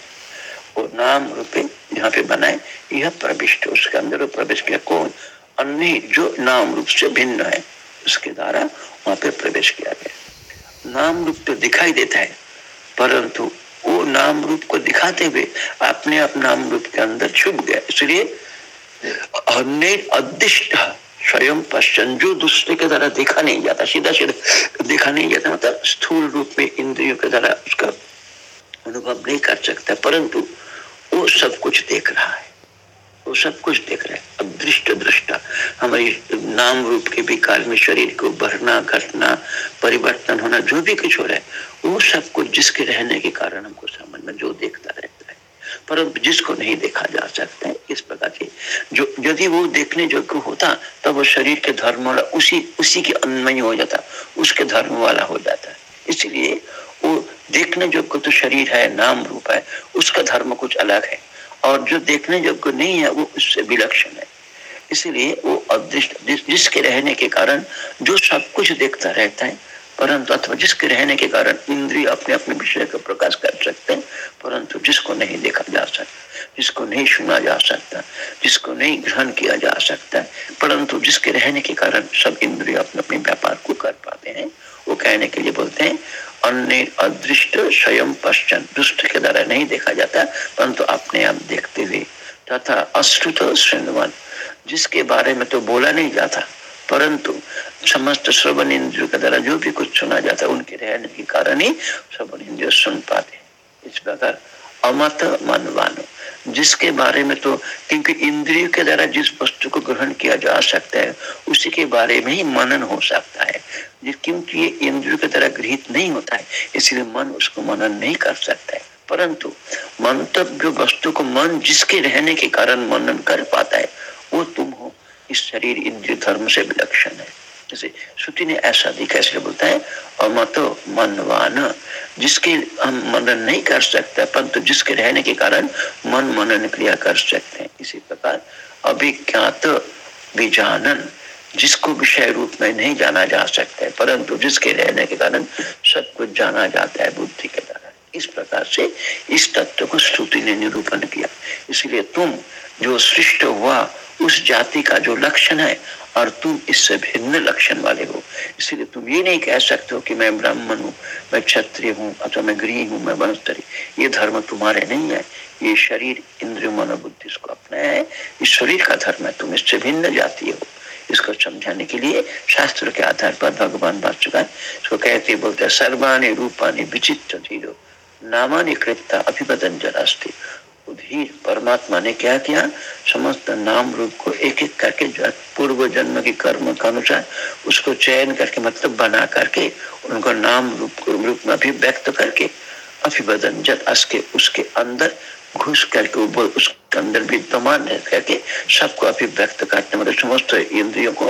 वो नाम रूपे यहाँ पे बनाए। यह प्रविष्ट, उसके अंदर प्रवेश किया। कौन? अन्य जो नाम रूप से भिन्न है, उसके द्वारा वहाँ पे प्रवेश किया गया। नाम रूप तो दिखाई देता है, परंतु वो नाम रूप को दिखाते हुए अपने आप नाम रूप के अंदर छुप गया। इसलिए हमने अदिष्ट स्वयं पश्चन जो दूसरे के द्वारा देखा नहीं जाता, सीधा सीधा देखा नहीं जाता मतलब स्थूल रूप में इंद्रियों के द्वारा उसका अनुभव नहीं कर सकता, परंतु वो सब कुछ देख रहा है। वो सब कुछ देख रहे हैं। अब दृष्ट दृष्टा, हमारी नाम रूप के विकार में शरीर को बढ़ना, घटना, परिवर्तन होना, जो भी कुछ हो रहा है, वो सब कुछ जिसके रहने के कारण हमको समझ में जो देखता रहता है। परंतु जिसको नहीं देखा जा सकता है, इस प्रकार के जो, यदि वो देखने योग्य होता, तब वो शरीर के धर्म वाला, उसी उसी के अन्वय हो जाता, उसके धर्म वाला हो जाता। इसलिए वो देखने योग्य तो शरीर है, नाम रूप है, उसका धर्म कुछ अलग है। और जो देखने योग्य नहीं है वो उससे विलक्षण है। इसलिए वो अदृष्ट जिस, जिसके रहने के कारण जो सब कुछ देखता रहता है परंतु अथवा जिसके रहने के कारण इंद्रिय अपने अपने विषय का प्रकाश कर सकते हैं परंतु जिसको नहीं देखा जा सकता जिसको नहीं सुना जा सकता जिसको नहीं ग्रहण किया जा सकता परंतु जिसके रहने के कारण सब इंद्रिय अपने अपने व्यापार को कर पाते हैं वो कहने के लिए बोलते हैं अन्य अदृष्ट स्वयं पश्चन दुष्ट के द्वारा नहीं देखा जाता, परंतु अपने आप देखते हुए। तथा अश्रुत श्रृणवन जिसके बारे में तो बोला नहीं जाता, परंतु समस्त श्रवण इंद्रियों के द्वारा जो भी कुछ सुना जाता है उनके रहने के कारण ही श्रवण इंद्रिय सुन पाते। इस प्रकार अमत मनवान, जिसके बारे में तो क्योंकि इंद्रिय के द्वारा जिस वस्तु को ग्रहण किया जा सकता है, उसी के बारे में ही मनन हो सकता है। क्योंकि ये इंद्रियों के द्वारा गृहित नहीं होता है, इसलिए मन उसको मनन नहीं कर सकता है। परंतु मंतव्य वस्तु को मन जिसके रहने के कारण मनन कर पाता है, वो तुम हो। इस शरीर इंद्रिय धर्म से विलक्षण है। जैसे श्रुति ने ऐसा दिखा इसलिए बोलता है? और मतो मनवान, जिसके हम मनन नहीं कर सकते, परंतु जिसके रहने के कारण मन मनन क्रिया कर सकते हैं। इसी प्रकार अभिज्ञात विजानन जिसको विषय रूप में नहीं जाना जा सकता है, परंतु जिसके रहने के कारण सब कुछ जाना जाता है बुद्धि के द्वारा। इस प्रकार से इस तत्व को श्रुति ने निरूपण किया। इसलिए तुम जो सृष्ट हुआ उस जाति का जो लक्षण है, और तुम इससे भिन्न लक्षण वाले हो। इसलिए तुम ये नहीं कह सकते हो कि मैं ब्राह्मण हूँ, मैं क्षत्रिय हूँ, अथवा मैं गृह हूँ, मैं वनस्तरी ये धर्म तुम्हारे नहीं है। ये शरीर इंद्रिय, मनोबुद्धि इसको अपनाया है। इस शरीर का धर्म है, तुम इससे भिन्न जाती हो। इसको समझाने के लिए शास्त्र के आधार पर भगवान इसको कहते बोलते सर्वाणी रूपानी विचित्र धीरो, नामानी कृत्ता अभिवदन जरास्ती धीर परमात्मा ने क्या किया? समस्त नाम रूप को एक एक करके पूर्व जन्म के कर्म के अनुसार उसको चयन करके मतलब बना करके, उनको नाम रूप रूप में अभिव्यक्त करके अभिवदन जत के उसके अंदर घुस करके, वो उसके अंदर विद्यमान रह करके सबको अभिव्यक्त करने मतलब समस्त इंद्रियों को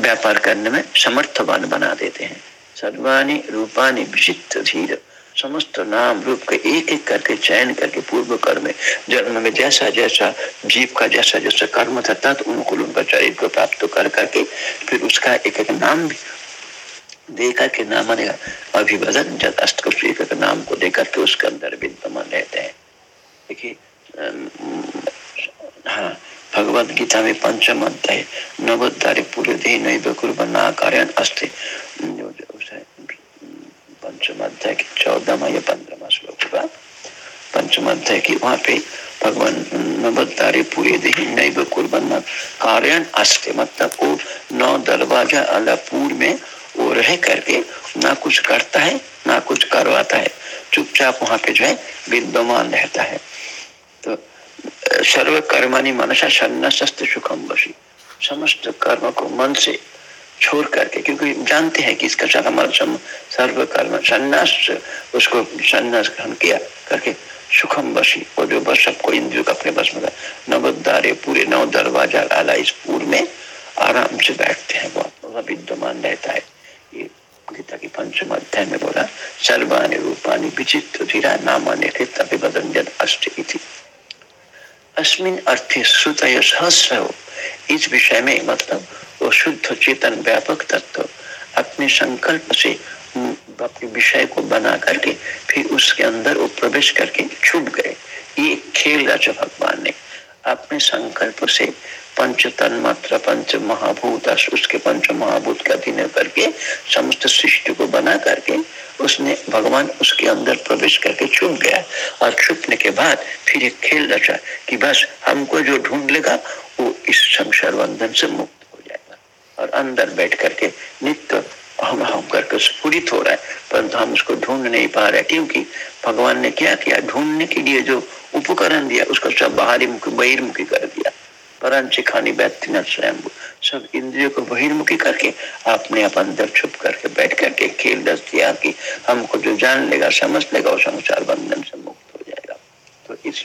व्यापार करने में समर्थवान बना देते हैं। सर्वाणी रूपानी विचित्र धीर। समस्त नाम रूप के एक एक करके, चयन करके, पूर्व कर्म जन्म में जैसा जैसा जीव का जैसा जैसा कर्म था, तद उनको उनका चरित्र को प्राप्त कर करके, फिर उसका एक एक नाम भी दे करके नाम अभिवदन जब अष्ट एक एक नाम को दे करके उसके अंदर विद्यमान रहते हैं। देखिए हाँ भगवद गीता में पंचम अध्याय, नवोद्धारी पूरे दे नैव कुर्बन्ना कार्य अस्ते पंचम अध्याय की चौदहवा या पंद्रहवा श्लोक होगा पंचम अध्याय की वहाँ पे भगवान नवदारे पूरे दही नैव कुर्बन कारण अस्ते मतलब वो नौ दरवाज़ा अलापुर में वो रह करके ना कुछ करता है, ना कुछ करवाता है। चुपचाप वहाँ पे जो है विद्यमान रहता है। तो सर्व कर्मानी मनसा सन्नस्त सुखम बसी समस्त कर्म को मन से छोड़ करके, क्योंकि जानते हैं कि इसका हमारा सर्व कर्म संन्यास, उसको संन्यास ग्रहण किया करके सुखम बसी। और जो बस सबको इंद्रियों का अपने बस में नवदारे पूरे नौ दरवाज़ा लाला इस पूर में, आराम से बैठते हैं बहुत विद्यमान रहता है। ये गीता की पंचम अध्याय में बोला, सर्वाणी रूपानी विचित्र धीरा नामान्य अभिवदन अष्ट अस्मिन अर्थे श्रुत सहस्र हो इस विषय में मतलब वो शुद्ध चेतन व्यापक तत्व अपने संकल्प से अपने विषय को बना करके फिर उसके अंदर वो प्रवेश करके छुप गए। ये खेल रचा भगवान ने अपने संकल्प से पंच तन मात्र पंच महाभूत उसके पंच महाभूत का अधीन करके समस्त सृष्टि को बना करके उसने भगवान उसके अंदर प्रवेश करके छुप गया। और छुपने के बाद फिर एक खेल रचा कि बस हमको जो ढूंढ लेगा, वो इस संसार बंधन से मुक्त और अंदर बैठ करके नित्य हम हम करके स्फुरित हो रहा है, परंतु हम उसको ढूंढ नहीं पा रहे, क्योंकि भगवान ने क्या किया? ढूँढने के लिए जो उपकरण दिया, उसको सब बाहरी मुखी बहिर्मुखी कर दिया। व्यक्ति स्वयं सब इंद्रियों को बहिर्मुखी करके आपने आप अंदर छुप करके बैठ करके खेल दस दिया कि हमको जो जान लेगा, समझ लेगा वो संसार बंधन से मुक्त हो जाएगा। तो इस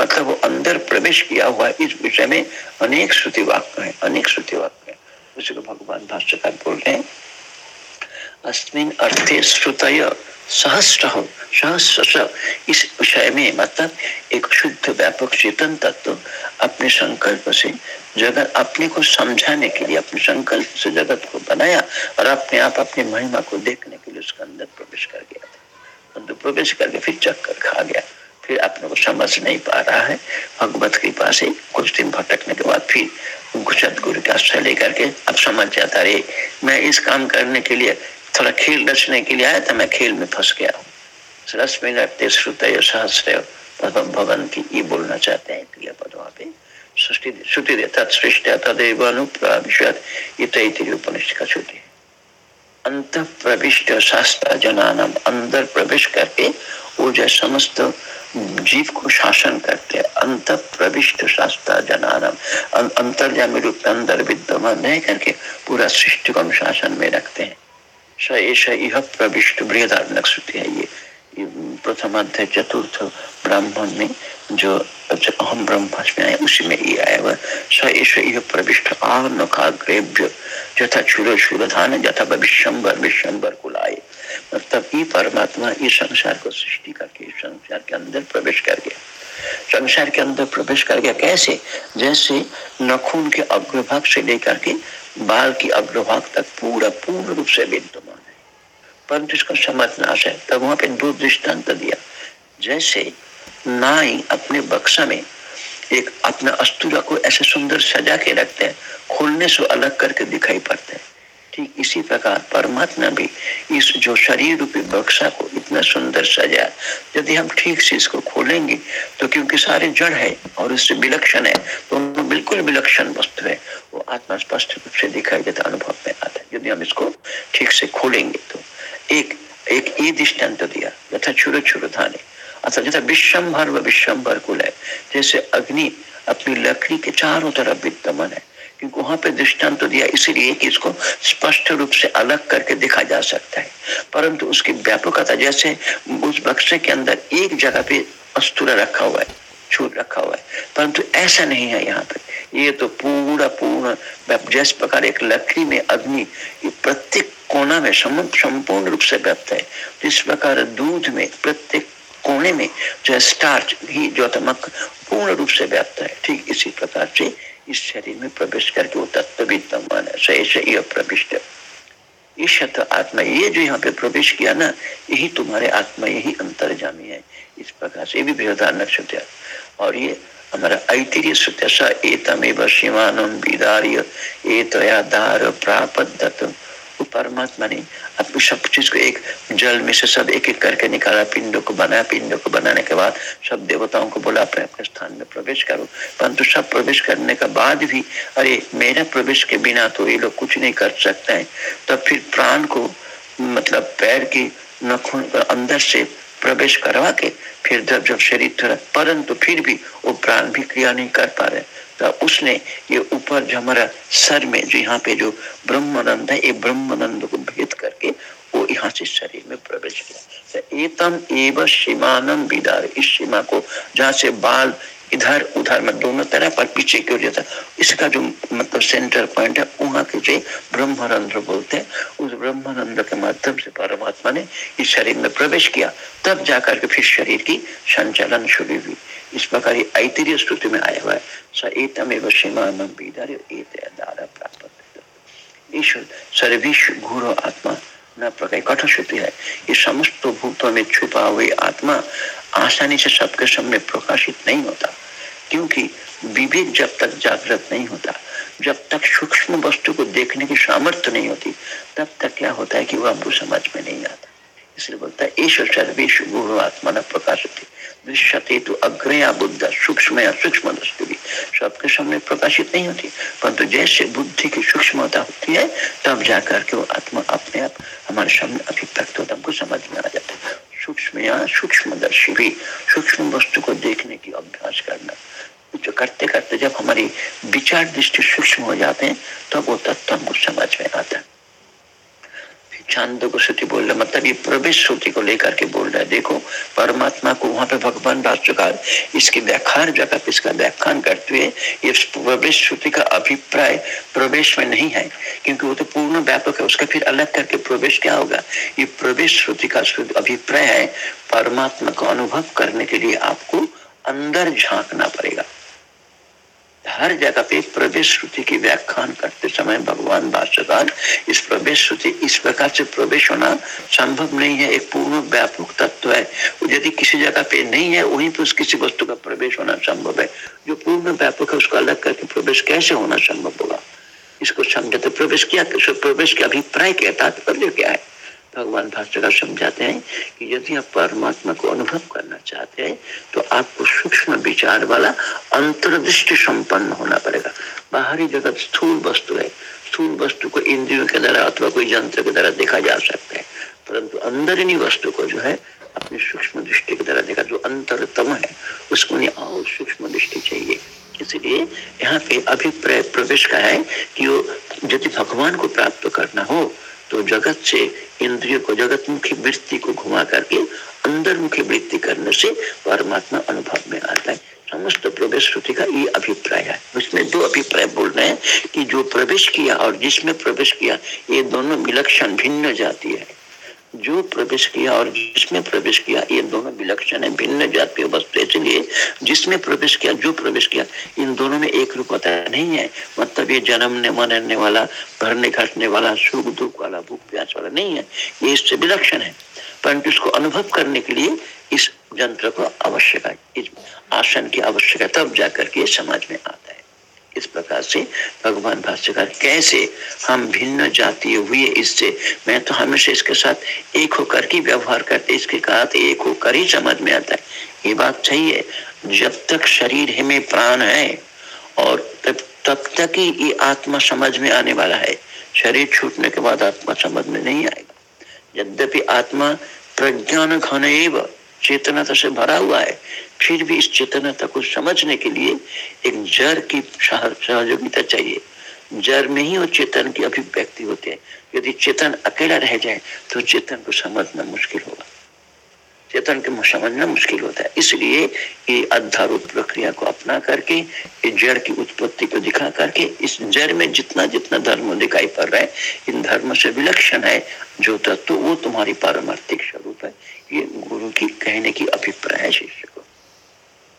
मतलब वो अंदर प्रवेश किया हुआ इस विषय में अनेक श्रुति वाक्य है, अनेक श्रुति वाक्य। उसी को भगवान भाष्यकार बोल रहे हैं, अस्मिन अर्थे श्रुतय सहस्र हो सहस्र इस विषय में मतलब एक शुद्ध व्यापक चेतन तत्व अपने संकल्प से, जगत अपने को समझाने के लिए, अपने संकल्प से जगत को बनाया और अपने आप अपनी महिमा को देखने के लिए उसके अंदर प्रवेश कर गया था। प्रवेश करके फिर चक्कर खा गया। फिर अपने को समझ नहीं पा रहा है। भगवत कृपा से कुछ दिन भटकने के बाद फिर सदगुरु का आश्रय लेकर के अब समझ जाता रे मैं इस काम करने के लिए, थोड़ा खेल रचने के लिए आया था, मैं खेल में फंस गया हूँ। भवन की ये बोलना चाहते हैं क्रिया पद वहाँ पे श्रुति तत्सृष्ट तदेव अनुप्रविशत उपनिष्ठ का श्रुति अंत प्रविष्ट शास्त्र जनानम अंदर प्रवेश करके वो जो समस्त जीव को शासन करते अंत प्रविष्ट शास्त्र जनानम। अं-, अंतर्जामी रूप में अंदर विद्यमान रह करके पूरा सृष्टि को अनुशासन में रखते हैं। प्रविष्ट बृहदारणक श्रुति है ये। प्रथम अध्याय चतुर्थ ब्राह्मण में जो अहम ब्रह्मास्म आया उसी में ये आया हुआ स ऐसा यह प्रविष्ट आग्रेभ्य यथा चूर शूरधान यथा विश्वम्बर विश्वम्बर और तब ये परमात्मा ये संसार को सृष्टि करके संसार के अंदर प्रवेश कर गया। संसार के अंदर प्रवेश कर गया कैसे? जैसे नखून के अग्रभाग से लेकर के बाल की अग्रभाग तक पूरा, पूर्ण रूप से विद्यमान है। परंतु इसको समझना है, तब वहाँ पे दो दृष्टांत दिया। जैसे नाई अपने बक्सा में एक अपना अस्तुरा को ऐसे सुंदर सजा के रखते हैं, खोलने से अलग करके दिखाई पड़ते हैं। ठीक इसी प्रकार परमात्मा भी इस जो शरीर रूपी बक्सा को इतना सुंदर सजा, यदि हम ठीक से इसको खोलेंगे तो क्योंकि सारे जड़ है और इससे विलक्षण है तो बिल्कुल विलक्षण वस्तु है। वो आत्मा स्पष्ट रूप से दिखाई देता अनुभव में आता है। यदि हम इसको ठीक से खोलेंगे तो एक एक दृष्टांत दिया, यथा छुरो छुरो धाने। अर्थात जैसा विश्वभर व विश्वभर कुल है। जैसे अग्नि अपनी लकड़ी के चारों तरफ़ विद्यमान है, क्योंकि वहाँ पे दृष्टांत तो दिया, इसलिए कि इसको स्पष्ट रूप से अलग करके देखा जा सकता है। परंतु उसकी व्यापकता, जैसे उस बक्से के अंदर एक जगह पे अस्तुरा रखा हुआ है छूट रखा हुआ है, परंतु ऐसा नहीं है यहाँ पे। ये तो पूरा, पूर्ण जिस प्रकार एक लकड़ी में अग्नि प्रत्येक कोना में संपूर्ण रूप से व्याप्त है, जिस प्रकार दूध में प्रत्येक कोने में जो स्टार्च घी जो तमक पूर्ण रूप से व्याप्त है। ठीक इसी प्रकार से इस शरीर में प्रवेश करके वो तत्व विद्यमान है। से यह प्रविष्ट ईशत आत्मा, ये जो यहाँ पे प्रवेश किया ना, यही तुम्हारे आत्मा, यही अंतर्जामी है। इस प्रकार से भी बृहदार नक्षत्र और ये हमारा ऐतिह्य सत्य स एतमेव शिवानम विदार्य ए तया दार प्रापत वो परमात्मा ने अपनी सब चीज़ को एक जल में से सब एक एक करके निकाला, पिंडों को बनाया, पिंडों को बनाने के बाद सब देवताओं को बोला, अपने अपने स्थान में प्रवेश करो। परंतु सब प्रवेश करने के बाद भी, अरे, मेरा प्रवेश के बिना तो ये लोग कुछ नहीं कर सकते हैं। तब फिर प्राण को मतलब पैर की नखुन अंदर से प्रवेश करवा के फिर जब जब शरीर थोड़ा परंतु फिर भी वो प्राण भी क्रिया नहीं कर पा रहे। तो उसने ये ऊपर जो हमारा सर में जो यहाँ पे जो ब्रह्मानंद है, ये ब्रह्मानंद को भेद करके वो यहाँ से शरीर में प्रवेश किया। तो एतम एवं विदार। इस सीमा को जहाँ से बाल इधर, उधर, में दोनों तरफ़ और पीछे की ओर जाता इसका जो मतलब सेंटर पॉइंट है, वहाँ के जो ब्रह्मानंद बोलते हैं, उस ब्रह्मानंद के माध्यम से परमात्मा ने इस शरीर में प्रवेश किया। तब जाकर के फिर शरीर की संचालन शुरू हुई। इस प्रकार ऐतिह्य स्तुति में आया हुआ है। स एतमेव सीमानम प्राप्त। ईश्वर सर्विश घूर आत्मा न प्रकार कठोर श्रुति है। ये समस्त भूतों में छुपा हुई आत्मा आसानी से सबके सामने प्रकाशित नहीं होता। क्योंकि विवेक जब तक जागृत नहीं होता, जब तक सूक्ष्म वस्तु को देखने की सामर्थ्य नहीं होती, तब तक क्या होता है कि वह हमको समझ में नहीं आता। इसलिए बोलता है ईश्वर सर्वेश गुरु आत्मा न प्रकाशित। दृश्यते तो अग्रया बुद्ध, सूक्ष्म या सूक्ष्म वस्तु भी। सबके सामने प्रकाशित नहीं होती, परंतु जैसे बुद्धि की सूक्ष्मता होती है, तब जाकर के वो आत्मा अपने आप हमारे सामने अभिव्यक्त होता हमको समझ में आ जाता है। सूक्ष्म या सूक्ष्मदर्शी भी, सूक्ष्म वस्तु को देखने की अभ्यास करना जो करते करते जब हमारी विचार दृष्टि सूक्ष्म हो जाते हैं तो वो तत्व हमको समझ में आता है। छांद को श्रुति बोल रहा मतलब ये प्रवेश श्रुति को लेकर के बोल रहा है, देखो, परमात्मा को वहाँ पे भगवान भाष्यकार इसके व्याख्यान जगह इसका व्याख्यान करते हुए, ये प्रवेश श्रुति का अभिप्राय प्रवेश में नहीं है, क्योंकि वो तो पूर्ण व्यापक है, उसका फिर अलग करके प्रवेश क्या होगा? ये प्रवेश श्रुति का अभिप्राय है, परमात्मा को अनुभव करने के लिए आपको अंदर झांकना पड़ेगा। हर जगह पे प्रवेश श्रुति की व्याख्यान करते समय भगवान भाष्यकार, इस प्रवेश श्रुति, इस प्रकार से प्रवेश होना संभव नहीं है। एक पूर्ण व्यापक तत्व है। यदि किसी जगह पे नहीं है, वहीं पे उस किसी वस्तु का प्रवेश होना संभव है। जो पूर्ण व्यापक है, उसको अलग करके प्रवेश कैसे होना संभव होगा? इसको समझे तो प्रवेश किया, प्रवेश के अभिप्राय क्या तात्पर्य क्या है? भगवान भाष्यकार समझाते हैं कि यदि आप परमात्मा को अनुभव करना चाहते हैं तो आपको सूक्ष्म विचार वाला अंतर्दृष्टि संपन्न होना पड़ेगा। बाहरी जगत स्थूल वस्तु है। स्थूल वस्तु को इंद्रियों के द्वारा अथवा कोई यंत्र के द्वारा देखा जा सकता है। परंतु अंदरनी वस्तु को जो है, अपनी सूक्ष्म दृष्टि के द्वारा देखा, जो अंतरतम है, उसको और सूक्ष्म दृष्टि चाहिए। इसलिए यहाँ पे अभिप्राय प्रवेश का है कि वो यदि भगवान को प्राप्त करना हो तो जगत से इंद्रियों को जगत मुखी वृत्ति को घुमा करके अंदर मुखी वृत्ति करने से परमात्मा अनुभव में आता है। समस्त प्रवेश श्रुति का ये अभिप्राय है। उसमें दो अभिप्राय बोल रहे हैं कि जो प्रवेश किया और जिसमें प्रवेश किया, ये दोनों विलक्षण भिन्न जाती है। जो प्रवेश किया और जिसमें प्रवेश किया, ये दोनों विलक्षण है, भिन्न जातीय वस्तु। इसलिए जिसमें प्रवेश किया, जो प्रवेश किया, इन दोनों में एक रूपता नहीं है। मतलब ये जन्मने मरने वाला भरने घटने वाला, सुख दुख वाला, भूख प्यास वाला नहीं है। ये इससे विलक्षण है। परंतु इसको अनुभव करने के लिए इस यंत्र को आवश्यक इस आसन की आवश्यकता तब जाकर के समाज में आता है। इस प्रकार से भगवान भाष्यकार, कैसे हम भिन्न जातीय हुए इससे? मैं तो हमेशा इसके साथ एक होकर के व्यवहार करते, इसके साथ एक होकर ही समझ में आता है। ये बात सही है। जब तक शरीर में प्राण है और तब तब तक ही ये आत्मा समझ में आने वाला है। शरीर छूटने के बाद आत्मा समझ में नहीं आएगा। यद्यपि आत्मा प्रज्ञान घन चेतनता से भरा हुआ है फिर भी इस चेतनता को समझने के लिए एक जड़ की सहयोगिता चाहिए। जड़ में ही वो चेतन की अभिव्यक्ति होते हैं। यदि चेतन अकेला रह जाए तो चेतन को समझना मुश्किल होगा। चेतन को समझना मुश्किल होता है। इसलिए ये अध्यारोप प्रक्रिया को अपना करके, ये जड़ की उत्पत्ति को दिखा करके, इस जड़ में जितना जितना धर्म दिखाई पड़ रहा है, इन धर्म से विलक्षण है। जो तत्व तो वो तुम्हारी पारमार्थिक स्वरूप है। ये गुरु की कहने की अभिप्राय है, शिष्य।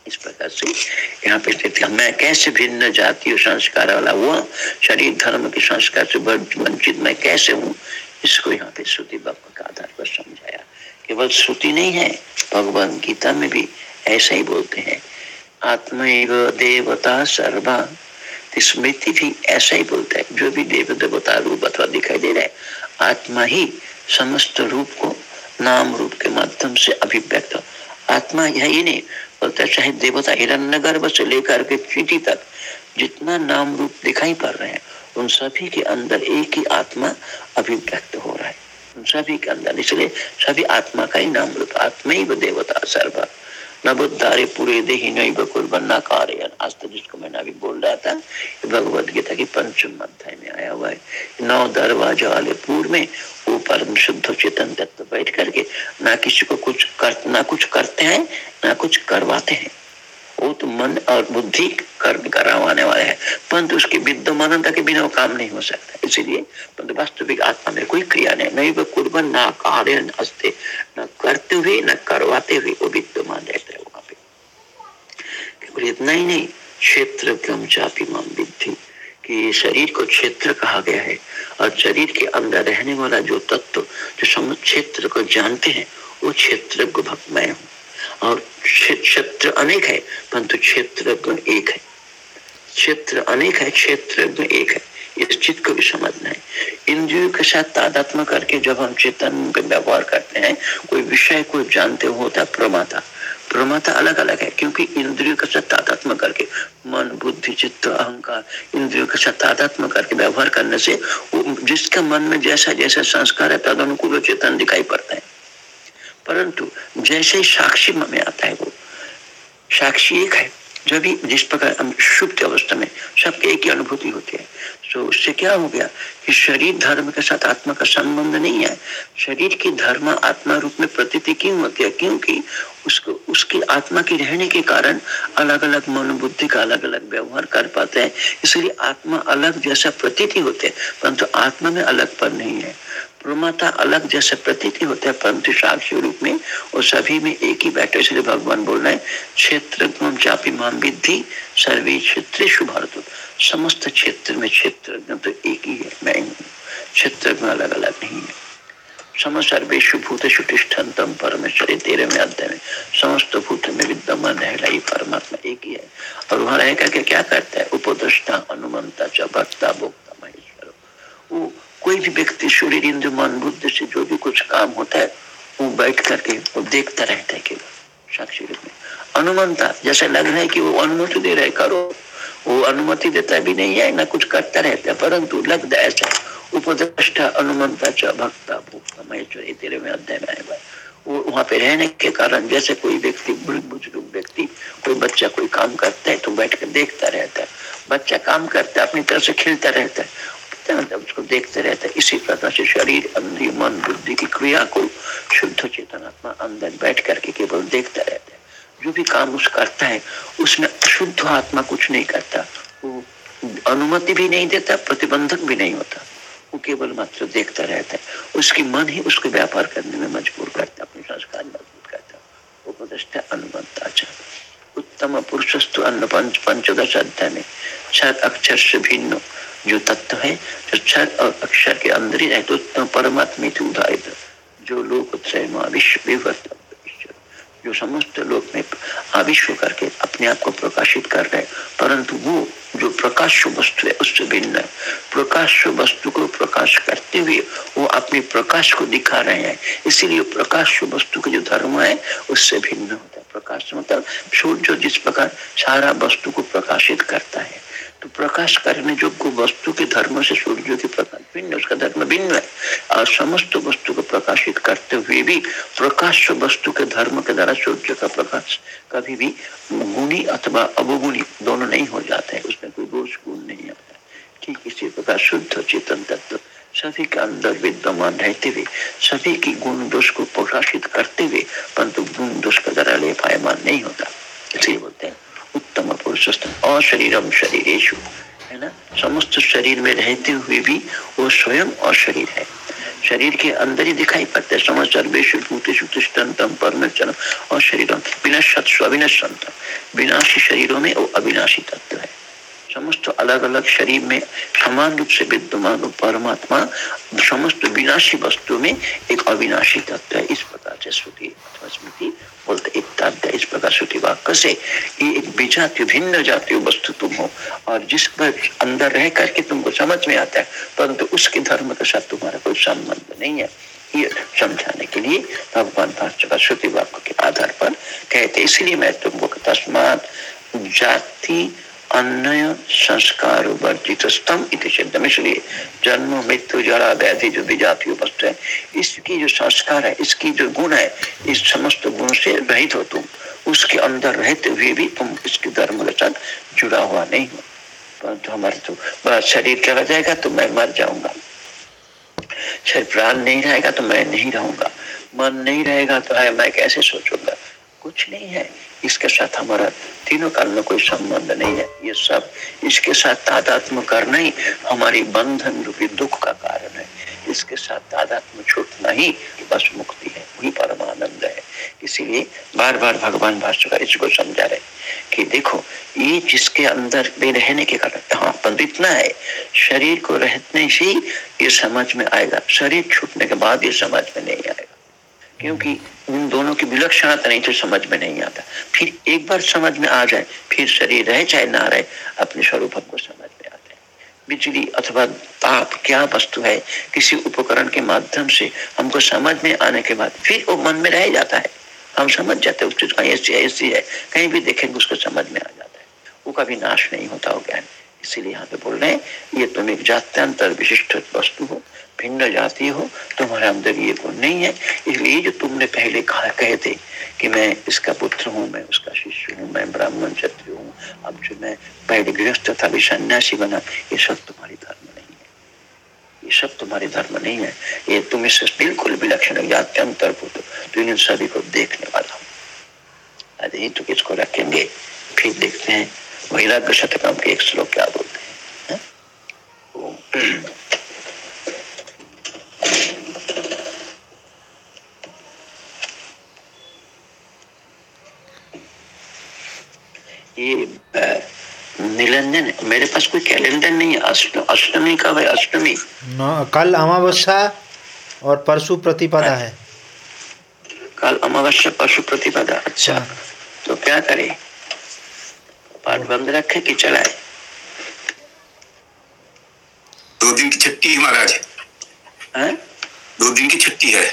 इस प्रकार से यहाँ पे स्थिति मैं कैसे भिन्न जातीय संस्कार वाला हुआ? शरीर धर्म के संस्कार से वंचित मैं कैसे हूँ? इसको यहाँ पे श्रुति बाबा का आधार पर समझाया। केवल श्रुति नहीं है, भगवान गीता में भी ऐसा ही बोलते हैं। आत्मा देवता सर्वा। स्मृति भी ऐसा ही बोलता है। जो भी देव देवता रूप अथवा दिखाई दे रहा है, आत्मा ही समस्त रूप को नाम रूप के माध्यम से अभिव्यक्त आत्मा यही नहीं बोलता चाहे देवता हिरण्य गर्भ से लेकर के चीटी तक जितना नाम रूप दिखाई पड़ रहे हैं, उन सभी के अंदर एक ही आत्मा अभिव्यक्त हो रहा है। उन सभी के अंदर, इसलिए सभी आत्मा का ही नाम रूप, आत्मा ही देवता, सर्वा। न पूरे देही नहीं बकुल बनना कार्य आज तक जिसको मैंने अभी बोल रहा था भगवत गीता की पंचम अध्याय में आया हुआ है। नौ दरवाज़ा वाले पूर्व में ऊपर शुद्ध चेतन तत्व बैठ करके ना किसी को कुछ कर, ना कुछ करते हैं, ना कुछ करवाते हैं। वो तो मन और बुद्धि कर्म करवाने वाले हैं। परंतु उसके विद्यमानता के बिना काम नहीं हो सकता। इसीलिए परंतु वास्तविक आत्मा में कोई क्रिया नहीं नहीं वो कुर्बन, ना कार्य हँसते, न करते हुए, न करवाते हुए वो विद्यमान रहते हैं वहाँ पे। इतना ही नहीं, क्षेत्र चापी मान विद्धि कि शरीर को क्षेत्र कहा गया है। और शरीर के अंदर रहने वाला जो तत्व, जो समुद्र क्षेत्र को जानते हैं, वो क्षेत्र को मैं हूँ। और क्षेत्र अनेक है, परंतु क्षेत्र एक है। क्षेत्र अनेक है, क्षेत्र एक है। इस चित्त को भी समझना है। इंद्रियों के साथ तादात्म करके जब हम चेतन व्यवहार करते हैं, कोई विषय को जानते होता है प्रमाता। प्रमाता अलग अलग है, क्योंकि इंद्रियों के साथ तादात्म करके मन, बुद्धि, चित्त, अहंकार, इंद्रियों के साथ तादात्म करके व्यवहार करने से जिसके मन में जैसा जैसा संस्कार है तद अनुकूल चेतन दिखाई पड़ता है। परंतु जैसे साक्षी में आता है वो, साक्षी एक है, जो भी जिस प्रकार शुभ अवस्था में सबके एक ही अनुभूति होती है तो उससे क्या हो गया कि शरीर धर्म के साथ आत्मा का संबंध नहीं है। शरीर की धर्म आत्मा रूप में प्रतीति क्यों होती है? क्योंकि उसको, उसकी आत्मा की रहने के कारण अलग अलग मनोबुद्धि का अलग अलग व्यवहार कर पाते हैं। इसलिए आत्मा अलग जैसा प्रतीति होते हैं, परंतु आत्मा में अलग पर नहीं है। प्रमाता अलग जैसे प्रतीति होते हैं परंतु साक्षी रूप में वो सभी में एक ही बैठे इसलिए भगवान बोल रहे हैं, क्षेत्र चापी मान विद्धि, सर्वे क्षेत्र शुभार्थ समस्त क्षेत्र में क्षेत्र तो एक ही है, मैं हूँ क्षेत्र में अलग अलग नहीं है। समस्त सर्वेशु भूत सुतिष्ठतम परमेश्वर तेरे में अध्यय में। समस्त भूत में विद्यमान रहेगा ये परमात्मा एक ही है। और वहाँ रह करके क्या करता है? उपदृष्टा, अनुमंता च, भक्ता, भोक्ता, महेश्वर। वो कोई भी व्यक्ति शरीर इंद्र मन, बुद्ध से जो भी कुछ काम होता है, वो बैठ करके वो देखता रहता है केवल साक्षी रूप में। अनुमंता, जैसे लग रहा है कि वो अनुमति दे रहे, करो। वो अनुमति देता भी नहीं है, ना कुछ करता रहता है, परंतु लगता है। ऐसा उपदृष्टा, अनुमंता, च, भक्ता तेरे में अध्ययन में आएगा वो वहाँ पे रहने के कारण, जैसे कोई व्यक्ति बुज़ुर्ग व्यक्ति, कोई बच्चा कोई काम करता है तो बैठ कर देखता रहता है। बच्चा काम करता है, अपनी तरह से खेलता रहता है। मतलब उसको देखते रहते इसी प्रकार से शरीर अंधी मन, बुद्धि की क्रिया को शुद्ध चेतनात्मा अंदर बैठ करके केवल देखता रहता है। जो भी काम उस करता है, उसमें शुद्ध आत्मा कुछ नहीं करता। वो अनुमति भी नहीं देता, प्रतिबंधक भी नहीं होता। वो केवल मात्र देखता रहता है। उसकी मन ही उसको व्यापार करने में मजबूर करता अपने संस्कार मज़बूत करता उपदष्ट अनुबंधाचार उत्तम पुरुषस्तु अन्न पंच पंचदश अध्याय में छह अक्षर से भिन्न। जो तत्व है, जो छह और अक्षर के अंदर ही रहते उत्तम परमात्मा उदारित जो लोग जो समस्त लोक में आविश्व करके अपने आप को प्रकाशित कर रहे परंतु वो जो प्रकाश वस्तु है, उससे भिन्न है। प्रकाश वस्तु को प्रकाश करते हुए वो अपने प्रकाश को दिखा रहे हैं। इसीलिए प्रकाश वस्तु का जो धर्म है, उससे भिन्न होता है। प्रकाश मतलब सूर्य जिस प्रकार सारा वस्तु को प्रकाशित करता है। तो प्रकाश करने योग्य वस्तु के धर्म से सूर्य के प्रकाश, भिन्न उसका धर्म भिन्न है। और समस्त वस्तु को प्रकाशित करते हुए भी प्रकाश वस्तु के धर्म के द्वारा सूर्य का प्रकाश कभी भी गुणी अथवा अवगुणी दोनों नहीं हो जाते हैं। उसमें कोई दोष गुण नहीं आता ठीक इसी प्रकार शुद्ध चेतन तत्व, सभी के अंदर विद्यमान रहते हुए, सभी की गुण दोष को प्रकाशित करते हुए, परंतु गुण दोष का द्वारा ले नहीं होता। इसलिए बोलते हैं उत्तम पुरुष अशरीरम शरीर है ना? समस्त शरीर में रहते हुए भी वो स्वयं अशरीर है। शरीर के अंदर ही दिखाई पड़ते परमेश्वरम अशरीरम। विनश्यत अविनश्यंतम विनाशी शरीरों में वो अविनाशी तत्व है। समस्त अलग अलग शरीर में समान रूप से विद्यमान परमात्मा समस्त विनाशी वस्तु में एक अविनाशी तत्व है। इस प्रकार से श्रुति अथवा स्मृति बोलते इत्यादि इस प्रकार श्रुति वाक्य से ये एक भिन्न जातीय वस्तु तुम हो और जिस पर अंदर रह करके तुमको समझ में आता है, परंतु उसके धर्म के साथ तुम्हारा कोई संबंध नहीं है। ये समझाने के लिए भगवान श्रुति वाक्य के आधार पर कहते इसलिए मैं तुमको तस्मात जाति अन्य संस्कार वर्जित स्तम शब्द में इसलिए जन्म, मृत्यु जरा व्याधि जो भी जातीय वस्तु है, इसकी जो संस्कार है, इसकी जो गुण है, इस समस्त गुण से रहित हो तुम। उसके अंदर रहते हुए भी तुम, इसके धर्म के साथ जुड़ा हुआ नहीं हो। परंतु हमारे तो बड़ा शरीर चला जाएगा तो मैं मर जाऊँगा। शरीर प्राण नहीं रहेगा तो मैं नहीं रहूँगा। मन नहीं रहेगा तो है, मैं कैसे सोचूँगा? कुछ नहीं है। इसके साथ हमारा तीनों काल में कोई संबंध नहीं है। ये सब इसके साथ तादात्म करना ही हमारी बंधन रूपी दुख का कारण है। इसके साथ तादात्म छूटना ही बस मुक्ति है। वही परमानंद है। इसीलिए बार बार भगवान भाष्यकर इसको समझा रहे कि देखो, ये जिसके अंदर भी रहने के कारण हाँ परंतु इतना है, शरीर को रहने से ये समझ में आएगा। शरीर छूटने के बाद ये समझ में नहीं आएगा। क्योंकि उन दोनों की विलक्षणता नहीं तो समझ में नहीं आता। फिर एक बार समझ में आ जाए, फिर शरीर रहे चाहे ना रहे, अपने स्वरूप हमको समझ में आता है। बिजली अथवा ताप, क्या वस्तु है, किसी उपकरण के माध्यम से हमको समझ में आने के बाद फिर वो मन में रह जाता है। हम समझ जाते हैं, उस चीज़ का ऐसी ऐसी है कहीं भी देखेंगे, उसको समझ में आ जाता है। वो कभी नाश नहीं होता हो ज्ञान इसीलिए यहाँ पे बोल रहे हैं, ये तुम एक जात्यांतर विशिष्ट वस्तु हो। भिन्न जाति हो, तुम्हारे अंदर ये गुण नहीं है। इसलिए जो तुमने पहले कहा, कहे थे कि मैं इसका पुत्र हूँ, मैं उसका शिष्य हूँ, मैं ब्राह्मण क्षत्रिय हूँ, अब जो मैं पहले गृहस्थ था, भी सन्यासी बना, ये सब तुम्हारी धर्म नहीं है। ये सब तुम्हारे धर्म नहीं है। ये तुम इससे बिल्कुल विलक्षण जाति अंतर्भूत तो इन सभी को देखने वाला हूँ। अरे तो किसको रखेंगे? फिर देखते हैं। वैराग्य शतकम के एक श्लोक क्या बोलते हैं ये निरंजन मेरे पास कोई कैलेंडर नहीं है अष्टमी कब है अष्टमी। कल अमावस्या और परसों प्रतिपदा है। कल अमावस्या परसों प्रतिपदा अच्छा। हाँ। तो क्या करें? पाठ बंद रखे कि चलाए? दो दिन की छुट्टी है महाराज। दो दिन की छुट्टी है।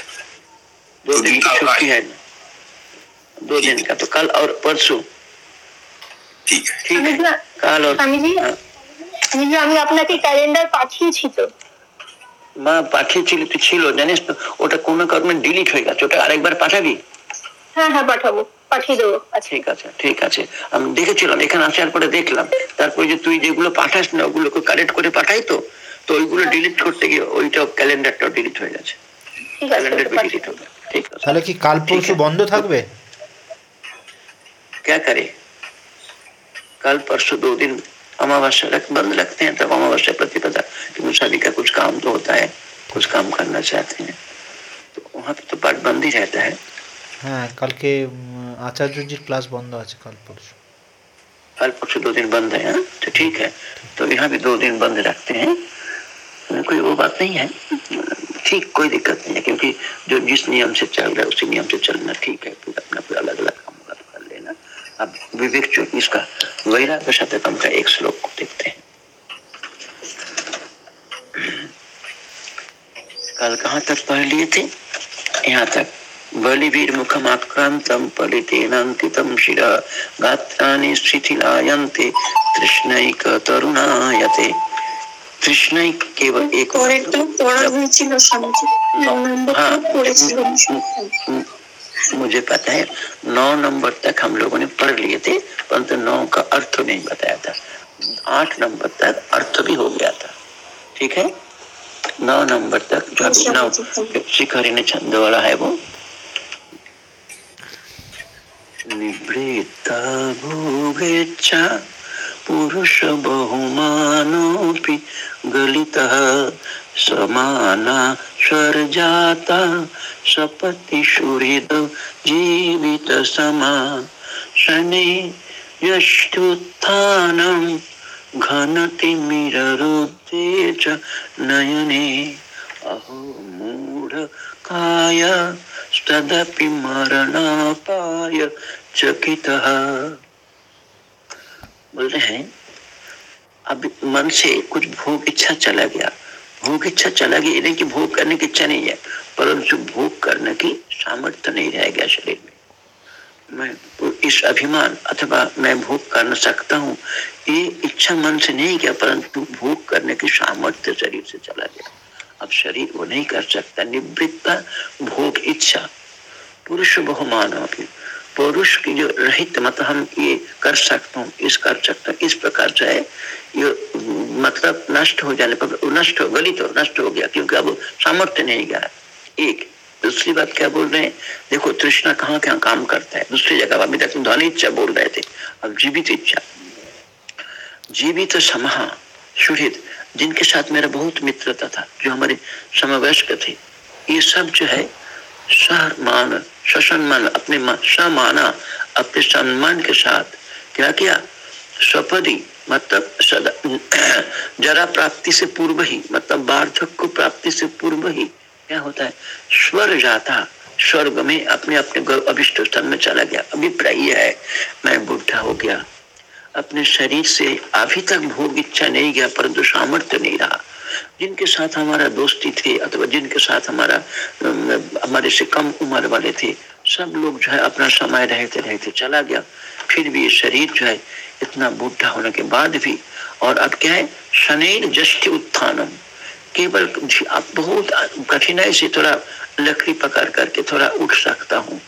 दो दिन की छुट्टी है। दो दिन का तो कल और परसों। ঠিক ঠিক আমি আপনাকে ক্যালেন্ডার পাঠিয়েছি তো। মা পাঠিয়েছিল তো ছিল জানিস তো ওটা কোনো কারণে ডিলিট হয়ে গেছে ওটা আরেকবার পাঠাবি? হ্যাঁ হ্যাঁ পাঠাবো আচ্ছা। ঠিক আছে ঠিক আছে। আমি দেখেছিলাম এখানে আসার পরে দেখলাম। তারপরে যে তুই যেগুলো পাঠাস না ওগুলোকে কালেক্ট করে পাঠাই তো তো ওইগুলো ডিলিট করতে গিয়ে ওইটা ক্যালেন্ডারটাও ডিলিট হয়ে গেছে। ক্যালেন্ডারটা ডিলিট হবে। ঠিক আছে। তাহলে কি কাল পরশু বন্ধ থাকবে? কে করে? कल परसों दो दिन अमावस्या रख बंद रखते हैं तब अमावस्या प्रतिपदा क्योंकि सभी का कुछ काम तो होता है कुछ काम करना चाहते हैं तो वहाँ पे तो पाठ बंद ही रहता है হ্যাঁ কালকে উম, আচার্যজির ক্লাস বন্ধ আছে কাল পরশু कल परसों दो दिन बंद है हाँ? तो ठीक है तो यहाँ भी दो दिन बंद रखते हैं कोई वो बात नहीं है ठीक कोई दिक्कत नहीं है क्योंकि जो जिस नियम से चल रहा है उसी नियम से चलना ठीक है पूरा अपना पूरा अलग अलग अब विवेक जो इसका वैराग्य शतकम का एक श्लोक को देखते हैं कल कहाँ तक पढ़ लिए थे यहाँ तक बलिवीर मुखम आक्रांतम पलितेनांकितम शिरा गात्राणि शिथिलायन्ते तृष्णैक तरुणायते তৃষ্ণাই কেবল এক পরেরটা পড়া হয়েছিল স্বামীজি নৌ নম্বরটা हाँ পড়েছিলাম म- मुझे पता है नौ नंबर तक हम लोगों ने पढ़ लिए थे परंतु नौ का अर्थ नहीं बताया था। आठ नंबर तक अर्थ भी हो गया था। ठीक है? नौ नंबर तक जो नौ शिखरी ने छंद वाला है वो। निवृत्त भोगेच्छा पुरुष बहुमानोऽपि गलितः समाना स्वर्जाता सपति सुहृद जीवित समा। शनि यष्टुत्थानं, घनति मिररुद्धे च नयने। अहो मूढ काय तदपि मरणापाय चकितः। बोल रहे हैं? अब मन से कुछ भोग इच्छा चला गया। भोग इच्छा चला गया ये नहीं कि भोग करने की इच्छा नहीं है, परंतु भोग करने की सामर्थ्य नहीं रह गया शरीर में। मैं इस अभिमान अथवा मैं भोग कर सकता हूँ, ये इच्छा मन से नहीं गया, परंतु भोग करने की सामर्थ्य शरीर से चला गया। अब शरीर वो नहीं कर सकता, निवृत्ता भोग इच्छा। पुरुष बहुमान पुरुष की जो रहित मत हम ये कर सकता हूँ, इस कर सकता इस प्रकार से ये मतलब नष्ट हो जाने पर नष्ट हो, गलित हो, नष्ट हो गया, क्योंकि अब सामर्थ्य नहीं गया। एक, दूसरी बात क्या बोल रहे हैं? देखो, तृष्णा कहाँ कहाँ काम करता है? दूसरी जगह अभी तक ध्वनि इच्छा बोल रहे थे, अब जीवित इच्छा। जीवित समाह सुहृद जिनके साथ मेरा बहुत मित्रता था, जो हमारे समवयस्क थे, ये सब जो है समान ससम्मान, अपने समाना अपने सम्मान के साथ, क्या किया? स्वपदी मतलब [CLEARS THROAT] जरा प्राप्ति से पूर्व ही मतलब वार्धक्य प्राप्ति से पूर्व ही क्या होता है? स्वर जाता, स्वर्ग में अपने अपने अभिष्ट स्थान में चला गया। अभिप्राय है, मैं बुढ़ा हो गया। अपने शरीर से अभी तक भोग इच्छा नहीं गया, परंतु सामर्थ्य नहीं रहा। जिनके साथ हमारा दोस्ती थे, अथवा जिनके साथ हमारा हमारे से कम उम्र वाले थे, सब लोग जो है अपना समय रहते रहते चला गया। फिर भी ये शरीर जो है इतना बूढ़ा होने के बाद भी, और अब क्या है? शनैर जष्टि उत्थानम। केवल आप बहुत कठिनाई से थोड़ा लकड़ी पकड़ करके थोड़ा उठ सकता हूँ।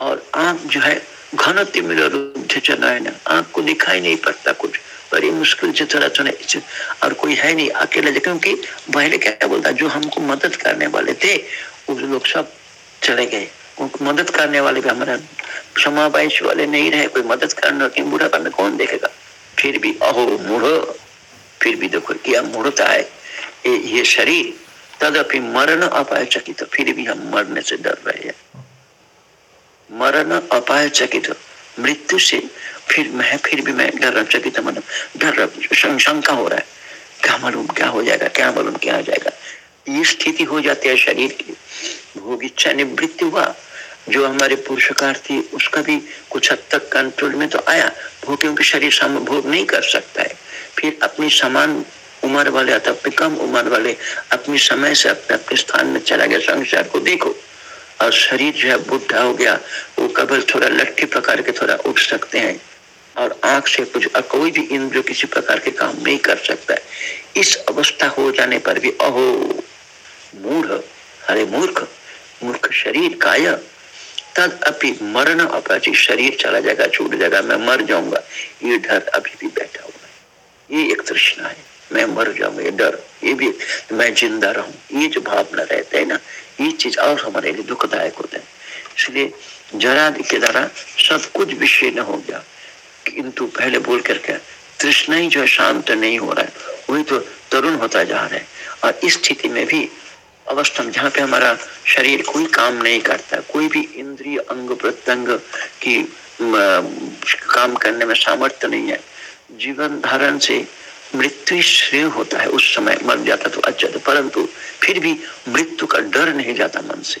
और आँख जो है घन तिमिर आँख को दिखाई नहीं पड़ता कुछ, बड़ी मुश्किल से थोड़ा थोड़ा और कोई है नहीं अकेले। क्योंकि पहले क्या बोलता, जो हमको मदद करने वाले थे, वो लोग सब चले गए। उनको मदद करने वाले भी हमारा समावेश वाले नहीं रहे कोई मदद करने की बुरा करने कौन देखेगा? फिर भी अहो मूढ़। फिर भी देखो क्या मूढ़ता है? ये, ये शरीर तदपि मरण अपाय चकित फिर भी हम मरने से डर रहे हैं। मरण अपाय चकित मृत्यु से फिर मैं फिर भी मैं डर चकित मतलब डर शंका हो रहा है। क्या मालूम क्या हो जाएगा क्या मालूम क्या हो जाएगा। ये स्थिति हो जाती है शरीर की। भोग इच्छा निवृत्ति हुआ जो हमारे पुरुषकार थी, उसका भी कुछ हद तक कंट्रोल में तो आया। भोग क्योंकि शरीर भोग नहीं कर सकता है। फिर अपनी समान उम्र वाले अथवा कम उम्र वाले अपनी समय से अपने अपने स्थान में चला गया, संसार को देखो। और शरीर जो है, बुढ़ा हो गया, वो कबल थोड़ा लट्ठी प्रकार के थोड़ा उठ सकते हैं। और आँख से कुछ, और कोई भी इंद्र किसी प्रकार के काम नहीं कर सकता है। इस अवस्था हो जाने पर भी अहो मूढ़ अरे मूर्ख मूर्ख शरीर, काय तद अपनी मरण अपराधी शरीर चला जाएगा, छूट जाएगा, मैं मर जाऊँगा। ये डर अभी भी बैठा हुआ है। ये एक तृष्णा है। मैं मर जाऊँगा, ये डर। ये भी मैं ज़िंदा रहूँ। ये जो भावना रहता है ना, ये चीज़ और हमारे लिए दुखदायक होता है। इसलिए जरा के द्वारा सब कुछ विषय न हो गया। किंतु पहले बोल करके तृष्णा ही जो शांत नहीं हो रहा है। वही तो तरुण होता जा रहा है। और इस स्थिति में भी अवस्था में जहाँ पे हमारा शरीर कोई काम नहीं करता, कोई भी इंद्रिय अंग, प्रत्यंग की काम करने में सामर्थ्य नहीं है। जीवन धारण से मृत्यु श्रेय होता है, उस समय मर जाता तो अच्छा था परंतु फिर भी मृत्यु का डर नहीं जाता मन से।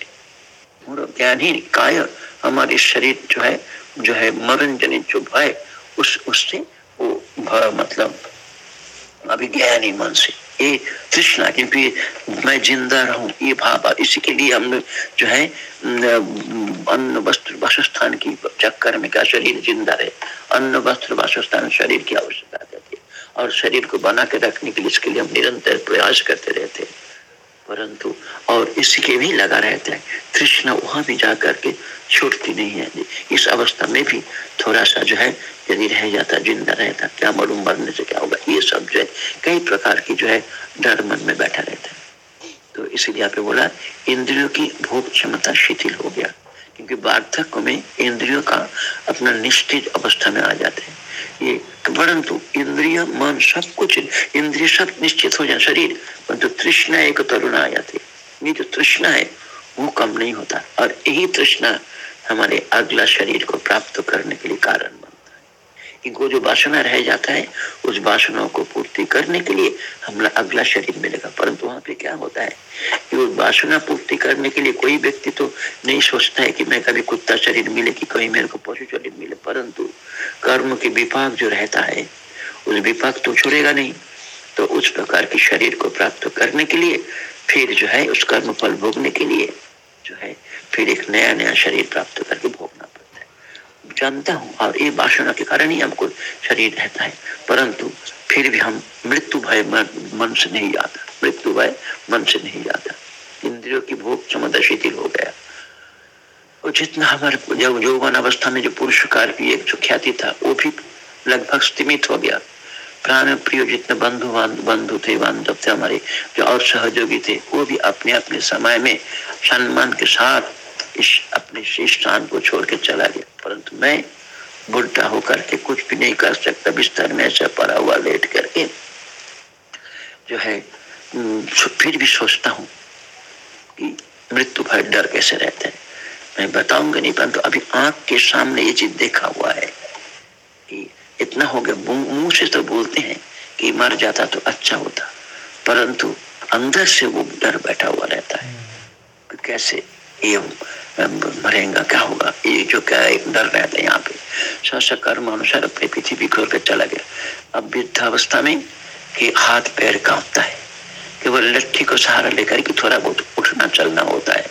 ज्ञान ही काय हमारे शरीर जो है जो है मरण जनित जो भय, उस, उससे वो भय मतलब अभी नहीं मन से। ये तृष्णा क्योंकि मैं ज़िंदा रहूँ ये भाव इसी के लिए हम जो है अन्न, वस्त्र, वासस्थान की चक्कर में क्या शरीर ज़िंदा रहे? अन्न, वस्त्र, वासस्थान शरीर की आवश्यकता और शरीर को बना के रखने के लिए इसके लिए हम निरंतर प्रयास करते रहते हैं। परंतु, और इसके भी लगा रहता है। तृष्णा वहाँ भी जा करके छूटती नहीं है। इस अवस्था में भी थोड़ा सा जो है, यदि रह जाता, ज़िंदा रहता, क्या मालूम मरने से क्या होगा। ये सब जो है, कई प्रकार की जो है, डर मन में बैठा रहता है। तो इसीलिए यहाँ पे बोला, इंद्रियों की भोग क्षमता शिथिल हो गया, क्योंकि वार्धक्य में इंद्रियों का अपना निश्चित अवस्था में आ जाते हैं। ये परंतु इंद्रिय, मन, सब कुछ इंद्रिय सब निश्चित हो जाए, शरीर। परंतु तृष्णा एक तरुण आ जाती। ये जो तृष्णा है, वो कम नहीं होता। और यही तृष्णा हमारे अगला शरीर को प्राप्त करने के लिए कारण इनको जो वासना रह जाता है, उस वासनाओं को पूर्ति करने के लिए हमारा अगला शरीर मिलेगा परंतु वहाँ पे क्या होता है कि उस वासना पूर्ति करने के लिए कोई व्यक्ति तो नहीं सोचता है कि मैं कभी कुत्ता शरीर मिले कि कहीं मेरे को पशु शरीर मिले। परंतु कर्म के विपाक जो रहता है, उस विपाक तो छोड़ेगा नहीं। तो उस प्रकार के शरीर को प्राप्त करने के लिए, फिर जो है उस कर्म फल भोगने के लिए जो है, फिर एक नया नया शरीर प्राप्त करके भोगना। जानता हूँ। और ये वासना के कारण ही हमको शरीर रहता है। परंतु फिर भी हम मृत्यु भय मन से नहीं जाता मृत्यु भय मन से नहीं जाता इंद्रियों की भोग क्षमता शिथिल हो गया। और जितना हमारे जब यौवन अवस्था में जो पुरुषकार की एक ख्याति था, वो भी लगभग स्थिमित हो गया। प्राण प्रिय जितने बंधु बंधु थे, बांधव थे, हमारे जो और सहयोगी थे, वो भी अपने अपने समय में सम्मान के साथ इस अपने स्थान को छोड़ के चला गया। परंतु मैं बुढ़ा होकर के कुछ भी नहीं कर सकता। बिस्तर में ऐसा पड़ा हुआ लेट करके जो है फिर भी सोचता हूँ कि मृत्यु भय डर कैसे रहते हैं। मैं बताऊँगा नहीं परंतु अभी आँख के सामने ये चीज़ देखा हुआ है कि इतना हो गया। मुँह से तो बोलते हैं कि मर जाता तो अच्छा होता परंतु अंदर से वो डर बैठा हुआ रहता है। कैसे? ये मरेगा, क्या होगा? ये जो क्या एक डर रहता है यहाँ पे। सस कर्म अनुसार अपने पृथ्वी खोल कर चला गया। अब वृद्धावस्था में कि हाथ पैर कांपता है केवल लट्ठी को सहारा लेकर के थोड़ा बहुत उठना, चलना होता है,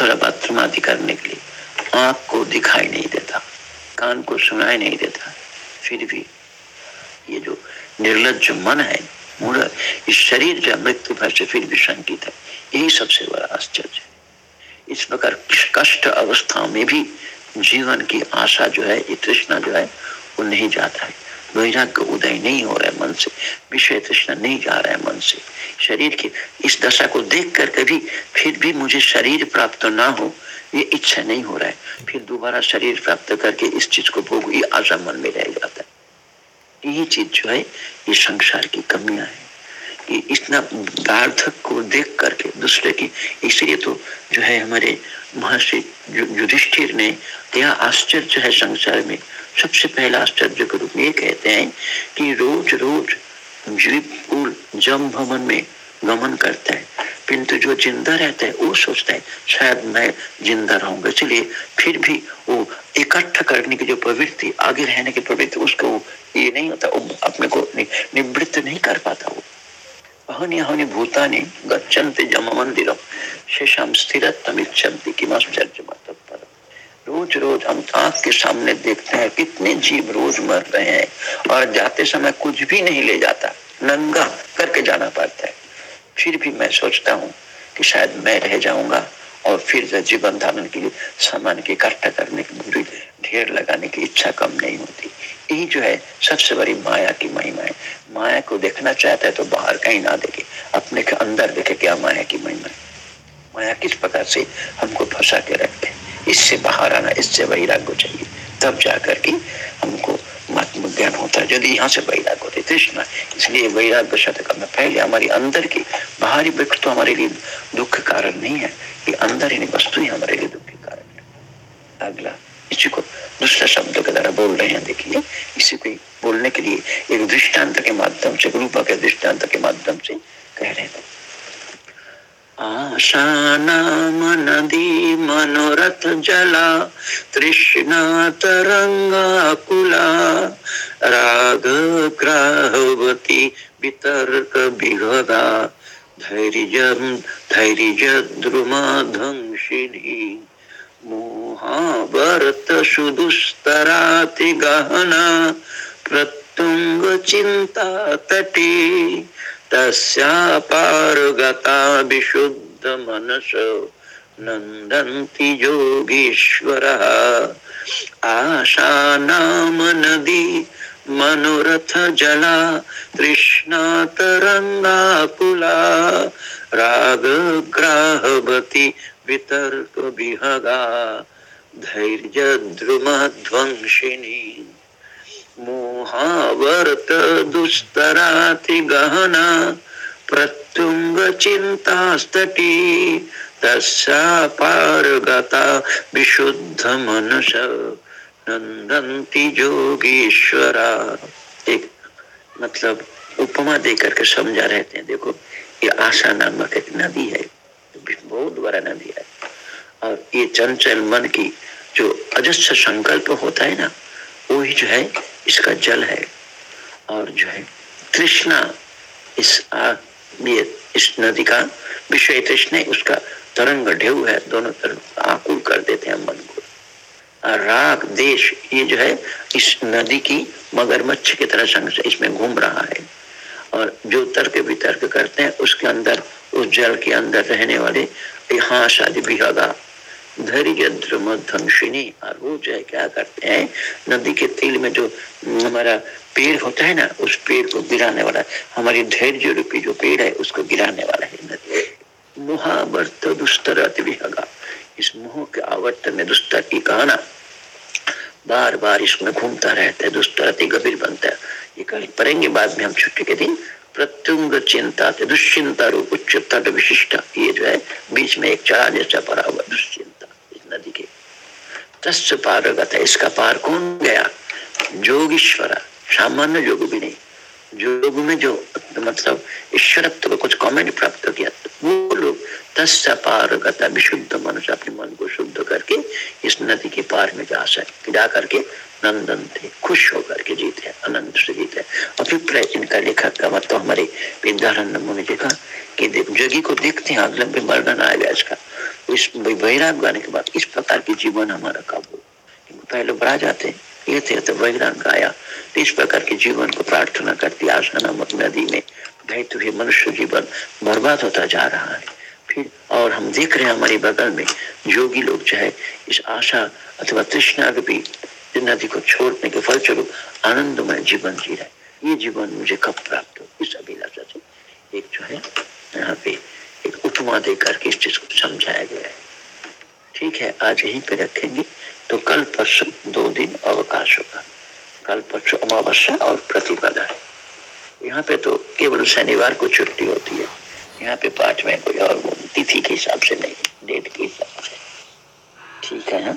थोड़ा बाथरूम आदि करने के लिए। आँख को दिखाई नहीं देता, कान को सुनाई नहीं देता। फिर भी ये जो निर्लज मन है, मूढ़, इस शरीर जो मृत्यु भर से फिर भी शंकित है। यही सबसे बड़ा आश्चर्य है। इस प्रकार कष्ट अवस्थाओं में भी जीवन की आशा जो है, ये तृष्णा जो है, वो नहीं जाता है। वैराग्य उदय नहीं हो रहा है मन से। विषय तृष्णा नहीं जा रहा है मन से। शरीर की इस दशा को देख कर कभी फिर भी मुझे शरीर प्राप्त ना हो, ये इच्छा नहीं हो रहा है। फिर दोबारा शरीर प्राप्त करके इस चीज़ को भोग, ये आशा मन में रह जाता है। यही चीज़ जो है, ये संसार की कमियाँ है। इतना वार्धक को देख करके दूसरे की, इसलिए तो जो है हमारे महर्षि युधिष्ठिर ने यह आश्चर्य है संसार में। सबसे पहला आश्चर्य के रूप में ये कहते हैं कि रोज रोज जम भवन में गमन करता है। किंतु जो ज़िंदा रहता है, वो सोचता है, शायद मैं ज़िंदा रहूँगा। इसलिए फिर भी वो इकट्ठा करने की जो प्रवृत्ति, आगे रहने की प्रवृत्ति, उसको ये नहीं होता, वो अपने को निवृत्त नहीं कर पाता वो। भूतानि, गच्छन्ति जम शेषम स्थिरत्म इच्छन्ति रोज रोज हम आँख के सामने देखते हैं कितने जीव रोज मर रहे हैं और जाते समय कुछ भी नहीं ले जाता, नंगा करके जाना पड़ता है। फिर भी मैं सोचता हूँ कि शायद मैं रह जाऊँगा और फिर जीवन धारण के लिए सामान की इकट्ठा करने की बुरी ढेर लगाने की इच्छा कम नहीं होती। यही जो है सबसे बड़ी माया की महिमा है। माया को देखना चाहता है तो बाहर कहीं ना देखे। अपने के अंदर देखे क्या माया की महिमा है। माया किस प्रकार से हमको फंसा के रखते इससे बाहर आना, इससे वैराग्य चाहिए। तब जाकर के हमको ज्ञान होता है। यदि यहाँ से वैराग होते, तृष्णा, इसलिए वैराग्य शब्द का पहले हमारी अंदर की बाहरी वृक्ष तो हमारे लिए दुख कारण नहीं है, ये अंदर ही वस्तु ही हमारे लिए दुख के कारण है। अगला। इसी को दूसरा शब्द के द्वारा बोल रहे हैं, देखिए, इसी को बोलने के लिए एक दृष्टांत के माध्यम से रूप के दृष्टांत के माध्यम से कह रहे हैं। नदी मनोरथ जला, तृष्णा राग ग्राहवती वितर्क विहदा धैर्य धैर्य द्रुमा ध्वंसिनी मोहावर्त सुदुस्तराति गहना प्रत्युंग चिंता तटे तस्यापारगता विशुद्ध मनस नंदन्ति योगीश्वरः। आशा नाम नदी मनोरथ जला तृष्णा तरंगाकुला धैर्य द्रुम ध्वंसिनी मोहावर्त दुस्तराति गहना प्रत्युंग चिंतास्तटी तस्या पारगता विशुद्ध मनस नंदंती जोगीश्वरा एक मतलब उपमा दे करके समझा रहते हैं, देखो, ये आशा नामक एक नदी है बहुत बड़ा नदी है। और ये चंचल मन की जो अजस्र संकल्प होता है ना, वही जो है, इसका जल है। और जो है, तृष्णा इस ये इस नदी का विषय तृष्ण, उसका तरंग ढेव है, दोनों तरफ़ आकुल कर देते हैं मन को। और राग, देश, ये जो है, इस नदी की मगरमच्छ की तरह संग से इसमें घूम रहा है। और जो तर्क वितर्क करते हैं, उसके अंदर, उस जल के अंदर रहने वाले यहाँ शादी विहगा धैर्य धनुषिनी और वो जो है क्या करते हैं? नदी के तेल में जो हमारा पेड़ होता है ना, उस पेड़ को गिराने वाला, हमारी धैर्य रूपी जो पेड़ है, उसको गिराने वाला है नदी। मुहावर्त दुस्तर विहगा। इस मुह के आवर्त में दुस्तर की कहना बार बार इसमें घूमता रहता है, दुस्तर अति गंभीर बनता है। ये कल पढ़ेंगे, बाद में हम छुट्टी के दिन। प्रत्युंग चिंता दुश्चिंता रूप उच्च तट विशिष्टा, ये जो है, बीच में एक चढ़ा जैसा पड़ा हुआ दुश्चिंता। तस् इसका पार कौन गया? जोगीश्वर, सामान्य योग भी नहीं। योग में जो मतलब ईश्वरत्व को कुछ कॉमेडी प्राप्त किया, वो लोग पारगता, विशुद्ध मनुष्य अपने मन को शुद्ध करके इस नदी के पार में जा सकते, जा करके नंदन थे, खुश होकर के जीते, आनंद से जीते। अभिप्राय इनका लेखक का मतलब हमारे विद्यारण्य मुनि जी का कि जगी को देखते हैं अगले पे वर्णन आएगा इसका। इस वैराग गाने के बाद, इस प्रकार की जीवन हमारा काबू पहले बड़ा जाते हैं ये थे तो वैराग आया तो इस प्रकार के जीवन को प्रार्थना करती आशा नामक नदी में बहते हुए मनुष्य जीवन बर्बाद होता जा रहा है। फिर, और हम देख रहे हैं हमारे बगल में योगी लोग चाहे इस आशा अथवा तृष्णा भी नदी को छोड़ने के फलस्वरूप आनंदमय जीवन जी रहे ये जीवन मुझे कब प्राप्त हो इस अभिलाषा से। एक जो है, यहाँ पे एक उपमा देकर के इस चीज़ को समझाया गया है। ठीक है, आज यहीं पे रखेंगे। तो कल परसों दो दिन अवकाश होगा। कल परसों अमावस्या और प्रतिपदा है। यहाँ पे तो केवल शनिवार को छुट्टी होती है। यहाँ पे पाठ में कोई और तिथि के हिसाब से नहीं, डेट के हिसाब से। ठीक है ना